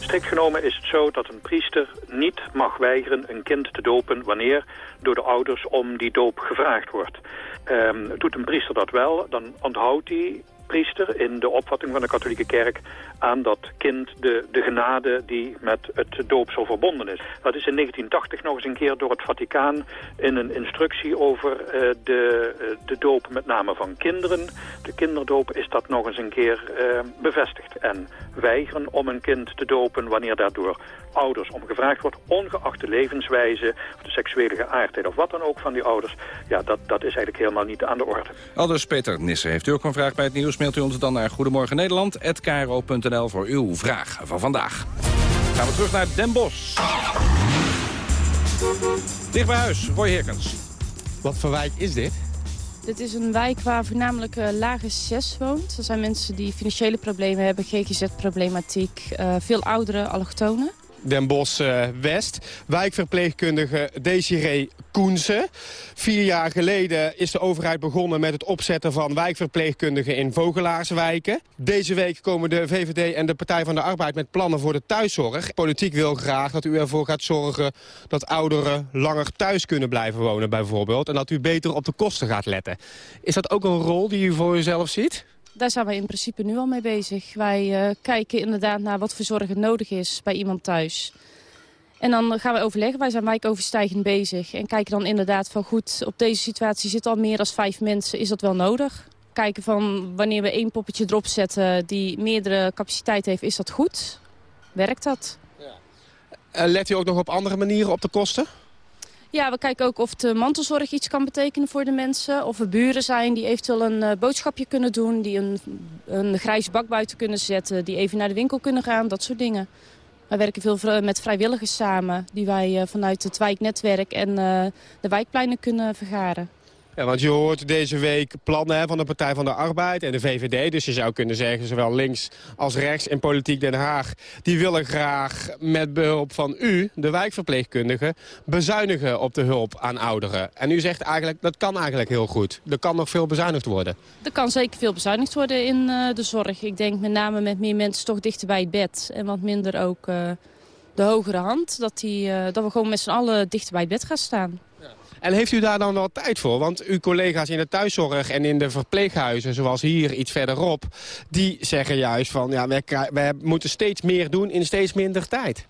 Strikt genomen is het zo dat een priester niet mag weigeren een kind te dopen wanneer door de ouders om die doop gevraagd wordt. Ehm, doet een priester dat wel, dan onthoudt die priester in de opvatting van de katholieke kerk aan dat kind de, de genade die met het doopsel verbonden is. Dat is in 1980 nog eens een keer door het Vaticaan in een instructie over eh, de, eh, de doop met name van kinderen. De kinderdoop is dat nog eens een keer eh, bevestigd. En weigeren om een kind te dopen wanneer daardoor ouders om gevraagd wordt, ongeacht de levenswijze, of de seksuele geaardheid of wat dan ook van die ouders, ja, dat, dat is eigenlijk helemaal niet aan de orde. Aldus Peter Nissen. Heeft u ook een vraag bij het nieuws? Mailt u ons dan naar Goedemorgen Nederland@kro.nl voor uw vraag van vandaag. Gaan we terug naar Den Bosch. Dicht bij huis, Roy Herkens. Wat voor wijk is dit? Dit is een wijk waar voornamelijk eh, lage 6 woont. Dat zijn mensen die financiële problemen hebben, GGZ-problematiek. eh, veel oudere allochtonen. Den Bosch eh, West. Wijkverpleegkundige Desiree Koensen. Vier jaar geleden is de overheid begonnen met het opzetten van wijkverpleegkundigen in Vogelaarswijken. Deze week komen de VVD en de Partij van de Arbeid met plannen voor de thuiszorg. Politiek wil graag dat u ervoor gaat zorgen dat ouderen langer thuis kunnen blijven wonen bijvoorbeeld. En dat u beter op de kosten gaat letten. Is dat ook een rol die u voor uzelf ziet? Daar zijn wij in principe nu al mee bezig. Wij eh, kijken inderdaad naar wat voor zorg er nodig is bij iemand thuis. En dan gaan we overleggen. Wij zijn wijkoverstijgend bezig. En kijken dan inderdaad van goed, op deze situatie zitten al meer dan vijf mensen. Is dat wel nodig? Kijken van wanneer we één poppetje erop zetten die meerdere capaciteit heeft, is dat goed? Werkt dat? Eh, let u ook nog op andere manieren op de kosten? Ja, we kijken ook of de mantelzorg iets kan betekenen voor de mensen. Of er buren zijn die eventueel een eh, boodschapje kunnen doen. Die een, een grijze bak buiten kunnen zetten. Die even naar de winkel kunnen gaan. Dat soort dingen. Wij werken veel met vrijwilligers samen. Die wij eh, vanuit het wijknetwerk en eh, de wijkpleinen kunnen vergaren. Ja, want je hoort deze week plannen van de Partij van de Arbeid en de VVD. Dus je zou kunnen zeggen, zowel links als rechts in Politiek Den Haag... die willen graag met behulp van u, de wijkverpleegkundige... bezuinigen op de hulp aan ouderen. En u zegt eigenlijk, dat kan eigenlijk heel goed. Er kan nog veel bezuinigd worden. Er kan zeker veel bezuinigd worden in eh, de zorg. Ik denk met name met meer mensen toch dichter bij het bed. En wat minder ook eh, de hogere hand. Dat, die, eh, dat we gewoon met z'n allen dichter bij het bed gaan staan. En heeft u daar dan wel tijd voor? Want uw collega's in de thuiszorg en in de verpleeghuizen, zoals hier iets verderop... die zeggen juist van, ja, wij moeten steeds meer doen in steeds minder tijd.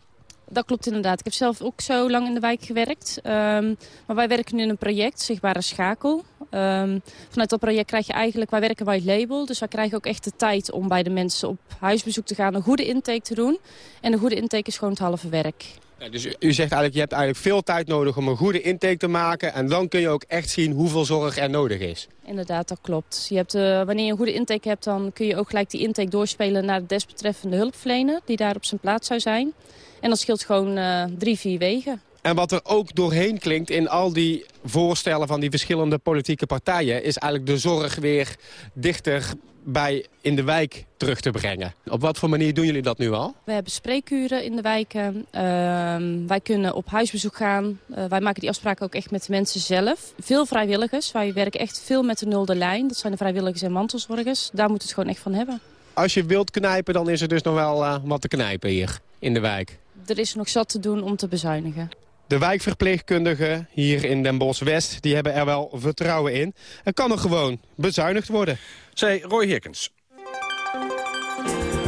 Dat klopt inderdaad. Ik heb zelf ook zo lang in de wijk gewerkt. Ehm, maar wij werken nu in een project, Zichtbare Schakel. Ehm, vanuit dat project krijg je eigenlijk, wij werken bij het label. Dus wij krijgen ook echt de tijd om bij de mensen op huisbezoek te gaan. Een goede intake te doen. En een goede intake is gewoon het halve werk. Dus u u zegt eigenlijk, je hebt eigenlijk veel tijd nodig om een goede intake te maken... en dan kun je ook echt zien hoeveel zorg er nodig is. Inderdaad, dat klopt. Je hebt, eh, wanneer je een goede intake hebt, dan kun je ook gelijk die intake doorspelen naar de desbetreffende hulpverlener die daar op zijn plaats zou zijn. En dat scheelt gewoon eh, drie, vier wegen. En wat er ook doorheen klinkt in al die voorstellen van die verschillende politieke partijen... is eigenlijk de zorg weer dichter bij in de wijk terug te brengen. Op wat voor manier doen jullie dat nu al? We hebben spreekuren in de wijken. Ehm, wij kunnen op huisbezoek gaan. Eh, wij maken die afspraken ook echt met de mensen zelf. Veel vrijwilligers. Wij werken echt veel met de nulde lijn. Dat zijn de vrijwilligers en mantelzorgers. Daar moet het gewoon echt van hebben. Als je wilt knijpen, dan is er dus nog wel eh, wat te knijpen hier in de wijk. Er is nog zat te doen om te bezuinigen. De wijkverpleegkundigen hier in Den Bosch-West... die hebben er wel vertrouwen in. Er kan er gewoon bezuinigd worden. Zei Roy Hirkens.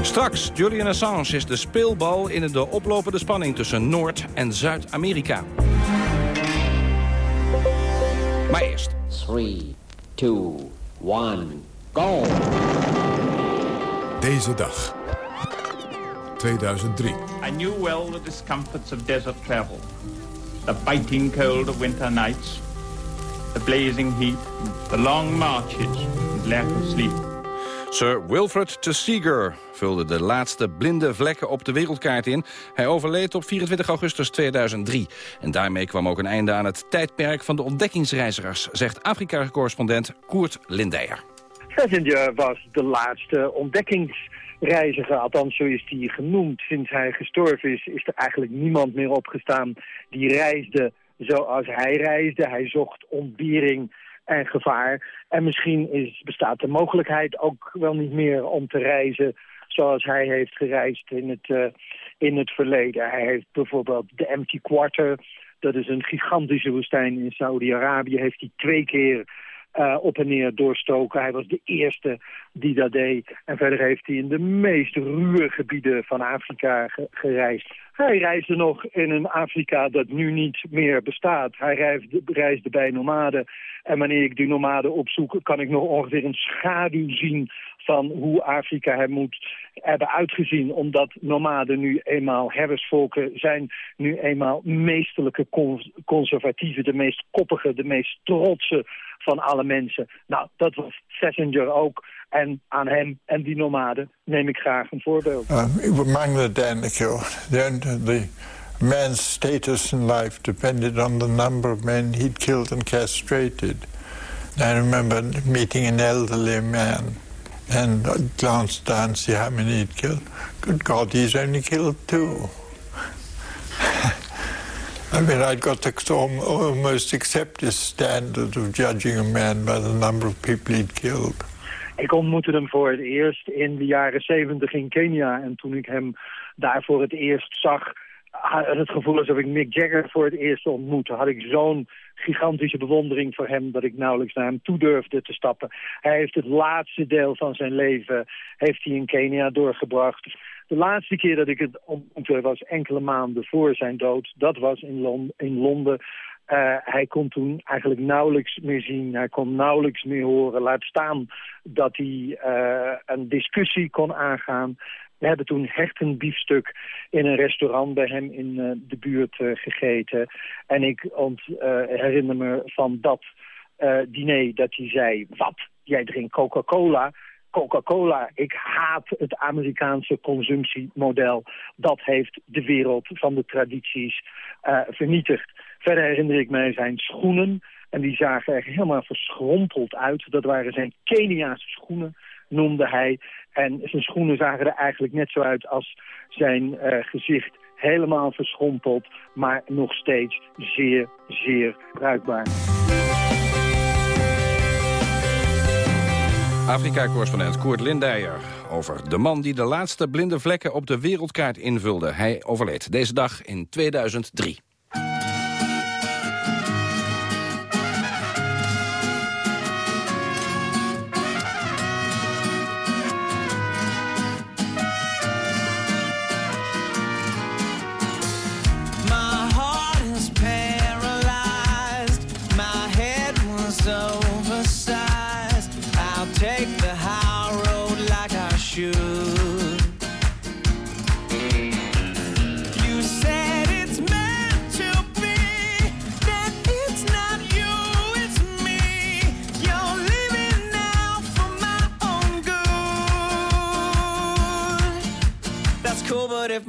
Straks, Julian Assange is de speelbal in de oplopende spanning tussen Noord- en Zuid-Amerika. Maar eerst. 3, 2, 1, go! Deze dag. 2003. I knew well the discomforts of desert travel. The biting cold of winter nights, the blazing heat, the long marches, and lack of sleep. Sir Wilfred de Seeger vulde de laatste blinde vlekken op de wereldkaart in. Hij overleed op 24 augustus 2003. En daarmee kwam ook een einde aan het tijdperk van de ontdekkingsreizigers... zegt Afrika-correspondent Koert Lindeyer. Schlesinger was de laatste ontdekkingsreiziger, althans zo is hij genoemd. Sinds hij gestorven is, is er eigenlijk niemand meer opgestaan die reisde zoals hij reisde. Hij zocht ontbering en gevaar. En misschien is, bestaat de mogelijkheid ook wel niet meer om te reizen zoals hij heeft gereisd in het, eh, in het verleden. Hij heeft bijvoorbeeld de Empty Quarter, dat is een gigantische woestijn in Saudi-Arabië, heeft hij twee keer eh, op en neer doorstoken. Hij was de eerste die dat deed. En verder heeft hij in de meest ruwe gebieden van Afrika ge- gereisd. Hij reisde nog in een Afrika dat nu niet meer bestaat. Hij reisde, reisde bij nomaden. En wanneer ik die nomaden opzoek, kan ik nog ongeveer een schaduw zien van hoe Afrika er moet hebben uitgezien. Omdat nomaden nu eenmaal herdersvolken zijn, nu eenmaal meesterlijke cons- conservatieven, de meest koppige, de meest trotse van alle mensen. Nou, dat was Sessinger ook. En aan hem en die nomaden neem ik graag een voorbeeld. Magna Danico, the, the man's status in life depended on the number of men he'd killed and castrated. I remember meeting an elderly man and I glanced down to see how many he'd killed. Good God, he's only killed two. I mean, I'd got almost accept his standard of judging a man by the number of people he'd killed. Ik ontmoette hem voor het eerst in de jaren zeventig in Kenia. En toen ik hem daar voor het eerst zag, had het gevoel alsof ik Mick Jagger voor het eerst ontmoette. Had ik zo'n gigantische bewondering voor hem dat ik nauwelijks naar hem toe durfde te stappen. Hij heeft het laatste deel van zijn leven heeft hij in Kenia doorgebracht. De laatste keer dat ik het ontmoette was enkele maanden voor zijn dood. Dat was in, in Londen. Uh, hij kon toen eigenlijk nauwelijks meer zien. Hij kon nauwelijks meer horen. Laat staan dat hij uh, een discussie kon aangaan. We hebben toen hertenbiefstuk in een restaurant bij hem in uh, de buurt gegeten. En ik ont, herinner me van dat diner dat hij zei... Wat? Jij drinkt Coca-Cola? Coca-Cola, ik haat het Amerikaanse consumptiemodel. Dat heeft de wereld van de tradities vernietigd. Verder herinner ik mij zijn schoenen. En die zagen er helemaal verschrompeld uit. Dat waren zijn Keniaanse schoenen, noemde hij. En zijn schoenen zagen er eigenlijk net zo uit als zijn uh, gezicht. Helemaal verschrompeld, maar nog steeds zeer, zeer bruikbaar. Afrika-correspondent Koert Lindijer over de man die de laatste blinde vlekken op de wereldkaart invulde. Hij overleed deze dag in 2003.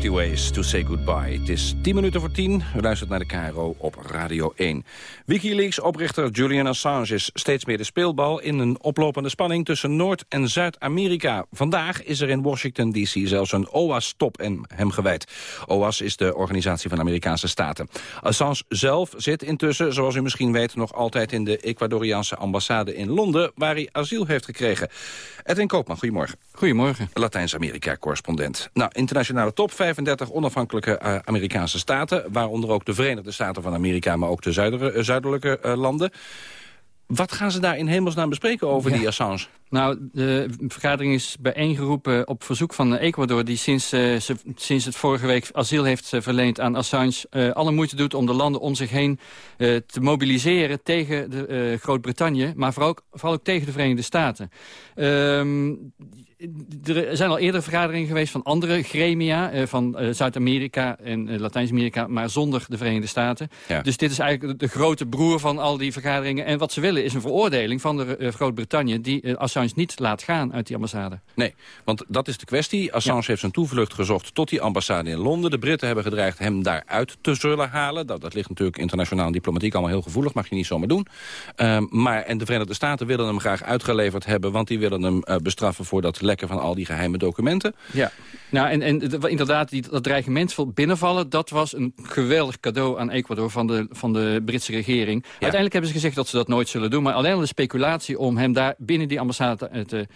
50 Ways to Say Goodbye. Het is 10 minuten voor 10. U luistert naar de KRO op Radio 1. Wikileaks-oprichter Julian Assange is steeds meer de speelbal... in een oplopende spanning tussen Noord- en Zuid-Amerika. Vandaag is er in Washington D.C. zelfs een OAS-top hem gewijd. OAS is de Organisatie van Amerikaanse Staten. Assange zelf zit intussen, zoals u misschien weet... nog altijd in de Ecuadoriaanse ambassade in Londen... waar hij asiel heeft gekregen. Edwin Koopman, goedemorgen. Goedemorgen. Latijns-Amerika-correspondent. Nou, internationale top, 35 onafhankelijke eh, Amerikaanse staten... waaronder ook de Verenigde Staten van Amerika... maar ook de eh, zuidelijke eh, landen. Wat gaan ze daar in hemelsnaam bespreken over Ja. die Assange? Nou, de vergadering is bijeengeroepen op verzoek van Ecuador... die sinds, eh, ze, sinds het vorige week asiel heeft eh, verleend aan Assange... eh, alle moeite doet om de landen om zich heen te mobiliseren tegen de, Groot-Brittannië... maar vooral ook, vooral ook tegen de Verenigde Staten. Ehm, er zijn al eerder vergaderingen geweest van andere gremia... van Zuid-Amerika en Latijns-Amerika, maar zonder de Verenigde Staten. Ja. Dus dit is eigenlijk de grote broer van al die vergaderingen. En wat ze willen is een veroordeling van de Groot-Brittannië... die eh, Assange niet laat gaan uit die ambassade. Nee, want dat is de kwestie. Assange heeft zijn toevlucht gezocht tot die ambassade in Londen. De Britten hebben gedreigd hem daaruit te zullen halen. Dat, dat ligt natuurlijk internationaal en diplomatiek allemaal heel gevoelig. Mag je niet zomaar doen. Ehm, maar, en de Verenigde Staten willen hem graag uitgeleverd hebben... want die willen hem eh, bestraffen voor dat lekken van al die geheime documenten. Ja, nou, en, en inderdaad, die, dat dreigement van binnenvallen... dat was een geweldig cadeau aan Ecuador van de, van de Britse regering. Uiteindelijk hebben ze gezegd dat ze dat nooit zullen doen... maar alleen al de speculatie om hem daar binnen die ambassade te, te,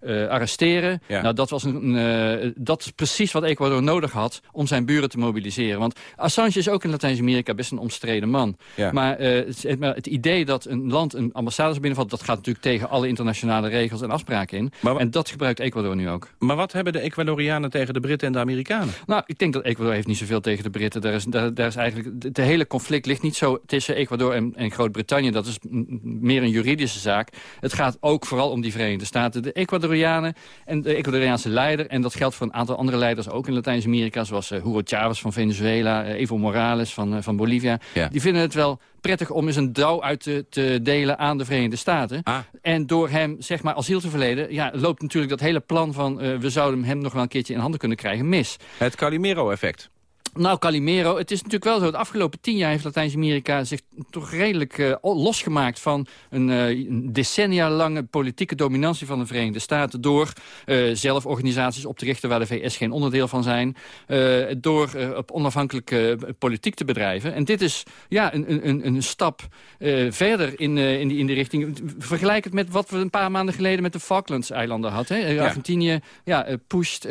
eh, arresteren. Ja. Nou, dat, was een, eh, dat is precies wat Ecuador nodig had om zijn buren te mobiliseren. Want Assange is ook in Latijns-Amerika best een omstreden man. Ja. Maar, eh, het, maar het idee dat een land een ambassade zou binnenvallen... dat gaat natuurlijk tegen alle internationale regels en afspraken in. en dat gebruikt Ecuador nu ook. Maar wat hebben de Ecuadorianen tegen de Britten en de Amerikanen? Nou, ik denk dat Ecuador heeft niet zoveel tegen de Britten. Daar is, daar, daar is eigenlijk, het hele conflict ligt niet zo tussen Ecuador en, en Groot-Brittannië. Dat is meer een juridische zaak. Het gaat ook vooral om die Verenigde Staten. De Ecuadorianen en de Ecuadoriaanse leider... en dat geldt voor een aantal andere leiders ook in Latijns-Amerika... zoals eh, Hugo Chavez van Venezuela, eh, Evo Morales van, eh, van Bolivia. Ja. Die vinden het wel prettig om eens een douw uit te, te delen aan de Verenigde Staten. Ah. En door hem zeg maar asiel te verleden... Ja, loopt natuurlijk dat hele plan van... we zouden hem nog wel een keertje in handen kunnen krijgen mis. Het Calimero-effect. Nou, Calimero, het is natuurlijk wel zo... de afgelopen tien jaar heeft Latijns-Amerika zich toch redelijk eh, losgemaakt... van een, eh, een decennia lange politieke dominantie van de Verenigde Staten... door eh, zelf organisaties op te richten waar de VS geen onderdeel van zijn... door op onafhankelijke politiek te bedrijven. En dit is ja, een, een, een stap verder in, in, die, in die richting. Vergelijk het met wat we een paar maanden geleden... met de Falklands-eilanden hadden. Hè? Argentinië ja, pusht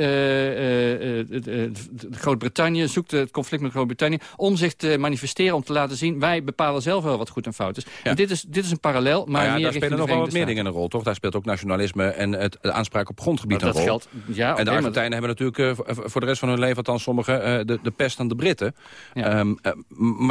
Groot-Brittannië... zoekt het conflict met Groot-Brittannië... om zich te manifesteren, om te laten zien... wij bepalen zelf wel wat goed en fout is. En dit, is dit is een parallel, maar Maar ja, daar spelen nog wel wat meer dingen een rol, toch? Daar speelt ook nationalisme en het, de aanspraak op grondgebied Maar een dat rol. geldt- ja, en de Argentijnen hebben natuurlijk eh, voor- voor de rest van hun leven... althans sommigen, eh, de, de pest aan de Britten. Ehm, eh,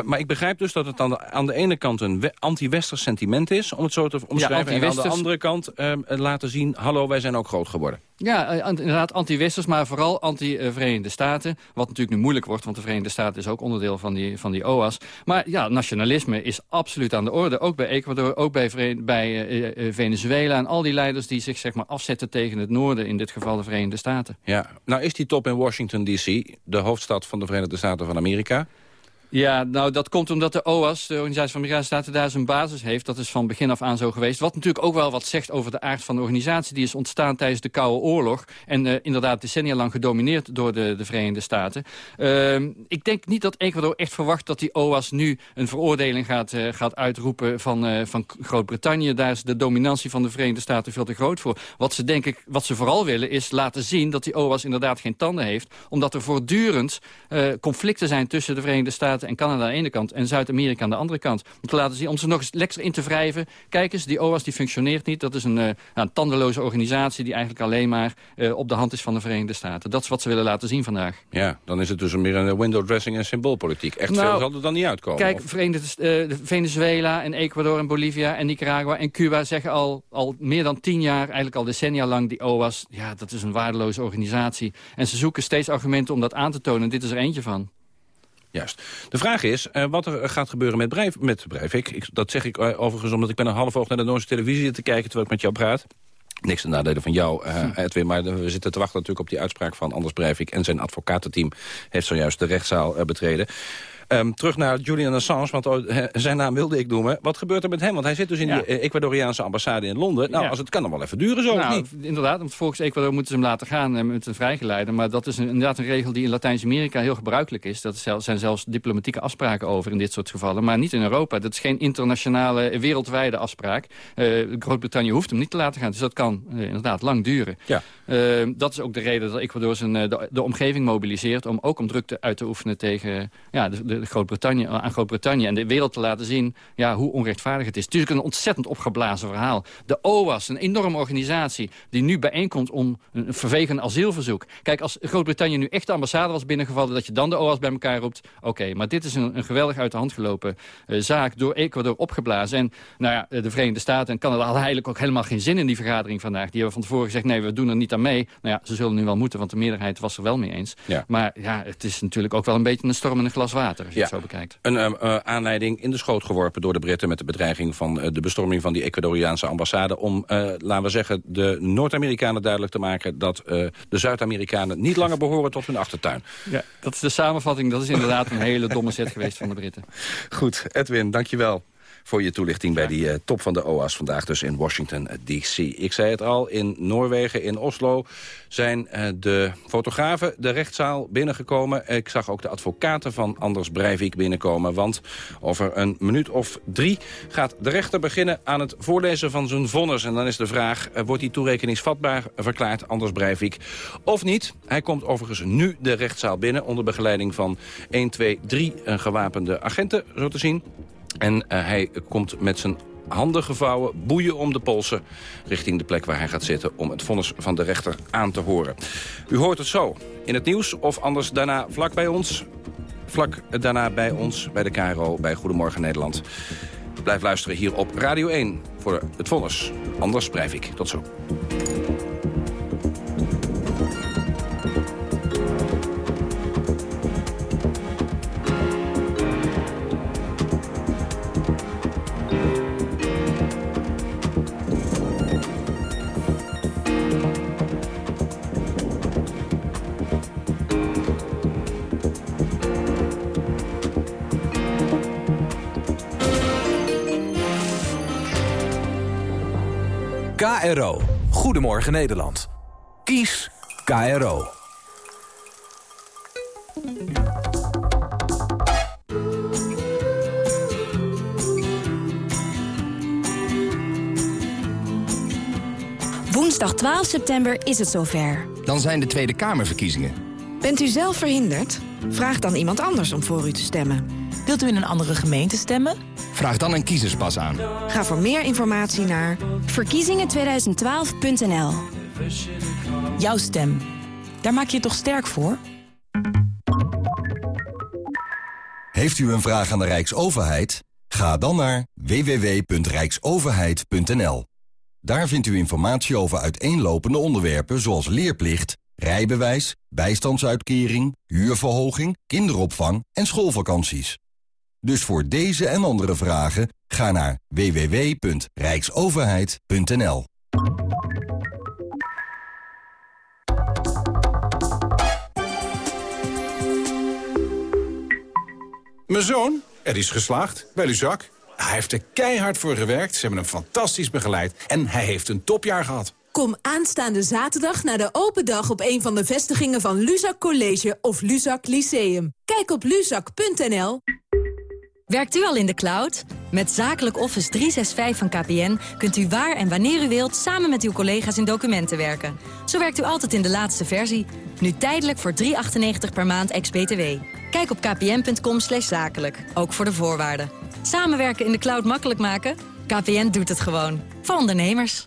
maar ik begrijp dus dat het aan de, aan de ene kant een we- anti-westers sentiment is... om het zo te omschrijven. en aan de andere kant ehm, laten zien... hallo, wij zijn ook groot geworden. Ja, eh, inderdaad anti-westers, maar vooral anti-Verenigde Staten. Wat natuurlijk nu moeilijk wordt, want de Verenigde Staten is ook onderdeel van die, van die OAS. Maar ja, nationalisme is absoluut aan de orde. Ook bij Ecuador, ook bij, bij eh, eh, Venezuela en al die leiders die zich zeg maar, afzetten tegen het noorden. In dit geval de Verenigde Staten. Ja, nou is die top in Washington D.C., de hoofdstad van de Verenigde Staten van Amerika. Ja, nou dat komt omdat de OAS, de Organisatie van Migratie Staten, daar zijn basis heeft. Dat is van begin af aan zo geweest. Wat natuurlijk ook wel wat zegt over de aard van de organisatie. Die is ontstaan tijdens de Koude Oorlog. En eh, inderdaad decennia lang gedomineerd door de, de Verenigde Staten. Ehm, ik denk niet dat Ecuador echt verwacht dat die OAS nu een veroordeling gaat, eh, gaat uitroepen van, eh, van Groot-Brittannië. Daar is de dominantie van de Verenigde Staten veel te groot voor. Wat ze, denk ik, wat ze vooral willen is laten zien dat die OAS inderdaad geen tanden heeft. Omdat er voortdurend conflicten zijn tussen de Verenigde Staten en Canada aan de ene kant en Zuid-Amerika aan de andere kant. Om te laten zien, om ze nog eens lekker in te wrijven. Kijk eens, die OAS die functioneert niet. Dat is een, nou, een tandeloze organisatie die eigenlijk alleen maar eh, op de hand is van de Verenigde Staten. Dat is wat ze willen laten zien vandaag. Ja, dan is het dus meer een window dressing en symboolpolitiek. Echt Nou, veel zal er dan niet uitkomen. Kijk? Verenigde, eh, Venezuela en Ecuador en Bolivia en Nicaragua en Cuba zeggen al, al meer dan tien jaar, eigenlijk al decennia lang, die OAS, ja, dat is een waardeloze organisatie. En ze zoeken steeds argumenten om dat aan te tonen. Dit is er eentje van. Juist. De vraag is eh, wat er gaat gebeuren met, Breif, met Breivik. Ik, dat zeg ik eh, overigens omdat ik ben een half oog naar de Noorse televisie te kijken... terwijl ik met jou praat. Niks ten nadele van jou, eh, Hm. Edwin. Maar we zitten te wachten natuurlijk op die uitspraak van Anders Breivik... en zijn advocatenteam heeft zojuist de rechtszaal eh, betreden. Ehm, terug naar Julian Assange, want oh, eh, zijn naam wilde ik noemen. Wat gebeurt er met hem? Want hij zit dus in Ja. de eh, Ecuadoriaanse ambassade in Londen. Nou, als het kan dan wel even duren zo, of nou, niet? Inderdaad, want volgens Ecuador moeten ze hem laten gaan en met een vrijgeleide. Maar dat is een, inderdaad een regel die in Latijns-Amerika heel gebruikelijk is. Dat zijn zelfs diplomatieke afspraken over in dit soort gevallen. Maar niet in Europa. Dat is geen internationale, eh, wereldwijde afspraak. Eh, Groot-Brittannië hoeft hem niet te laten gaan. Dus dat kan eh, inderdaad lang duren. Ja. Eh, dat is ook de reden dat Ecuador zijn, eh, de, de omgeving mobiliseert... om ook om druk te, uit te oefenen tegen ja, de, de Groot-Brittannië, aan Groot-Brittannië... en de wereld te laten zien ja, hoe onrechtvaardig het is. Het is natuurlijk een ontzettend opgeblazen verhaal. De OAS, een enorme organisatie die nu bijeenkomt om een vervegen asielverzoek. Kijk, als Groot-Brittannië nu echt de ambassade was binnengevallen... dat je dan de OAS bij elkaar roept, oké. maar dit is een, een geweldig uit de hand gelopen eh, zaak... door Ecuador opgeblazen. En nou ja, de Verenigde Staten en Canada hadden eigenlijk ook helemaal geen zin in die vergadering vandaag. Die hebben van tevoren gezegd, nee, we doen er niet aan mee. Nou ja, ze zullen nu wel moeten, want de meerderheid was er wel mee eens. Ja. Maar ja, het is natuurlijk ook wel een beetje een storm in een glas water, als je het zo bekijkt. Een eh, eh, aanleiding in de schoot geworpen door de Britten... met de bedreiging van eh, de bestorming van die Ecuadoriaanse ambassade... om, laten we zeggen, de Noord-Amerikanen duidelijk te maken... dat de Zuid-Amerikanen niet langer behoren tot hun achtertuin. Ja, dat is de samenvatting. Dat is inderdaad een hele domme set geweest van de Britten. Goed, Edwin, dankjewel. Voor je toelichting bij die eh, top van de OAS vandaag dus in Washington D.C. Ik zei het al, in Noorwegen, in Oslo zijn eh, de fotografen de rechtszaal binnengekomen. Ik zag ook de advocaten van Anders Breivik binnenkomen, want over een minuut of drie gaat de rechter beginnen aan het voorlezen van zijn vonnis. En dan is de vraag, eh, wordt hij toerekeningsvatbaar verklaard, Anders Breivik, of niet? Hij komt overigens nu de rechtszaal binnen onder begeleiding van 1, 2, 3 gewapende agenten, zo te zien. En uh, hij komt met zijn handen gevouwen, boeien om de polsen... richting de plek waar hij gaat zitten om het vonnis van de rechter aan te horen. U hoort het zo in het nieuws of anders daarna vlak bij ons. Vlak daarna bij ons, bij de KRO, bij Goedemorgen Nederland. Blijf luisteren hier op Radio 1 voor het vonnis. Anders blijf ik. Tot zo. KRO. Goedemorgen Nederland. Kies KRO. Woensdag 12 september is het zover. Dan zijn de Tweede Kamerverkiezingen. Bent u zelf verhinderd? Vraag dan iemand anders om voor u te stemmen. Wilt u in een andere gemeente stemmen? Vraag dan een kiezerspas aan. Ga voor meer informatie naar verkiezingen2012.nl. Jouw stem. Daar maak je je toch sterk voor? Heeft u een vraag aan de Rijksoverheid? Ga dan naar www.rijksoverheid.nl. Daar vindt u informatie over uiteenlopende onderwerpen zoals leerplicht, rijbewijs, bijstandsuitkering, huurverhoging, kinderopvang en schoolvakanties. Dus voor deze en andere vragen ga naar www.rijksoverheid.nl. Mijn zoon, er is geslaagd bij Luzak. Hij heeft er keihard voor gewerkt, ze hebben hem fantastisch begeleid... en hij heeft een topjaar gehad. Kom aanstaande zaterdag naar de open dag op een van de vestigingen van Luzak College of Luzak Lyceum. Kijk op luzak.nl. Werkt u al in de cloud? Met Zakelijk Office 365 van KPN kunt u waar en wanneer u wilt... samen met uw collega's in documenten werken. Zo werkt u altijd in de laatste versie. Nu tijdelijk voor 3,98 per maand ex-BTW. Kijk op kpn.com zakelijk, ook voor de voorwaarden. Samenwerken in de cloud makkelijk maken? KPN doet het gewoon. Voor ondernemers.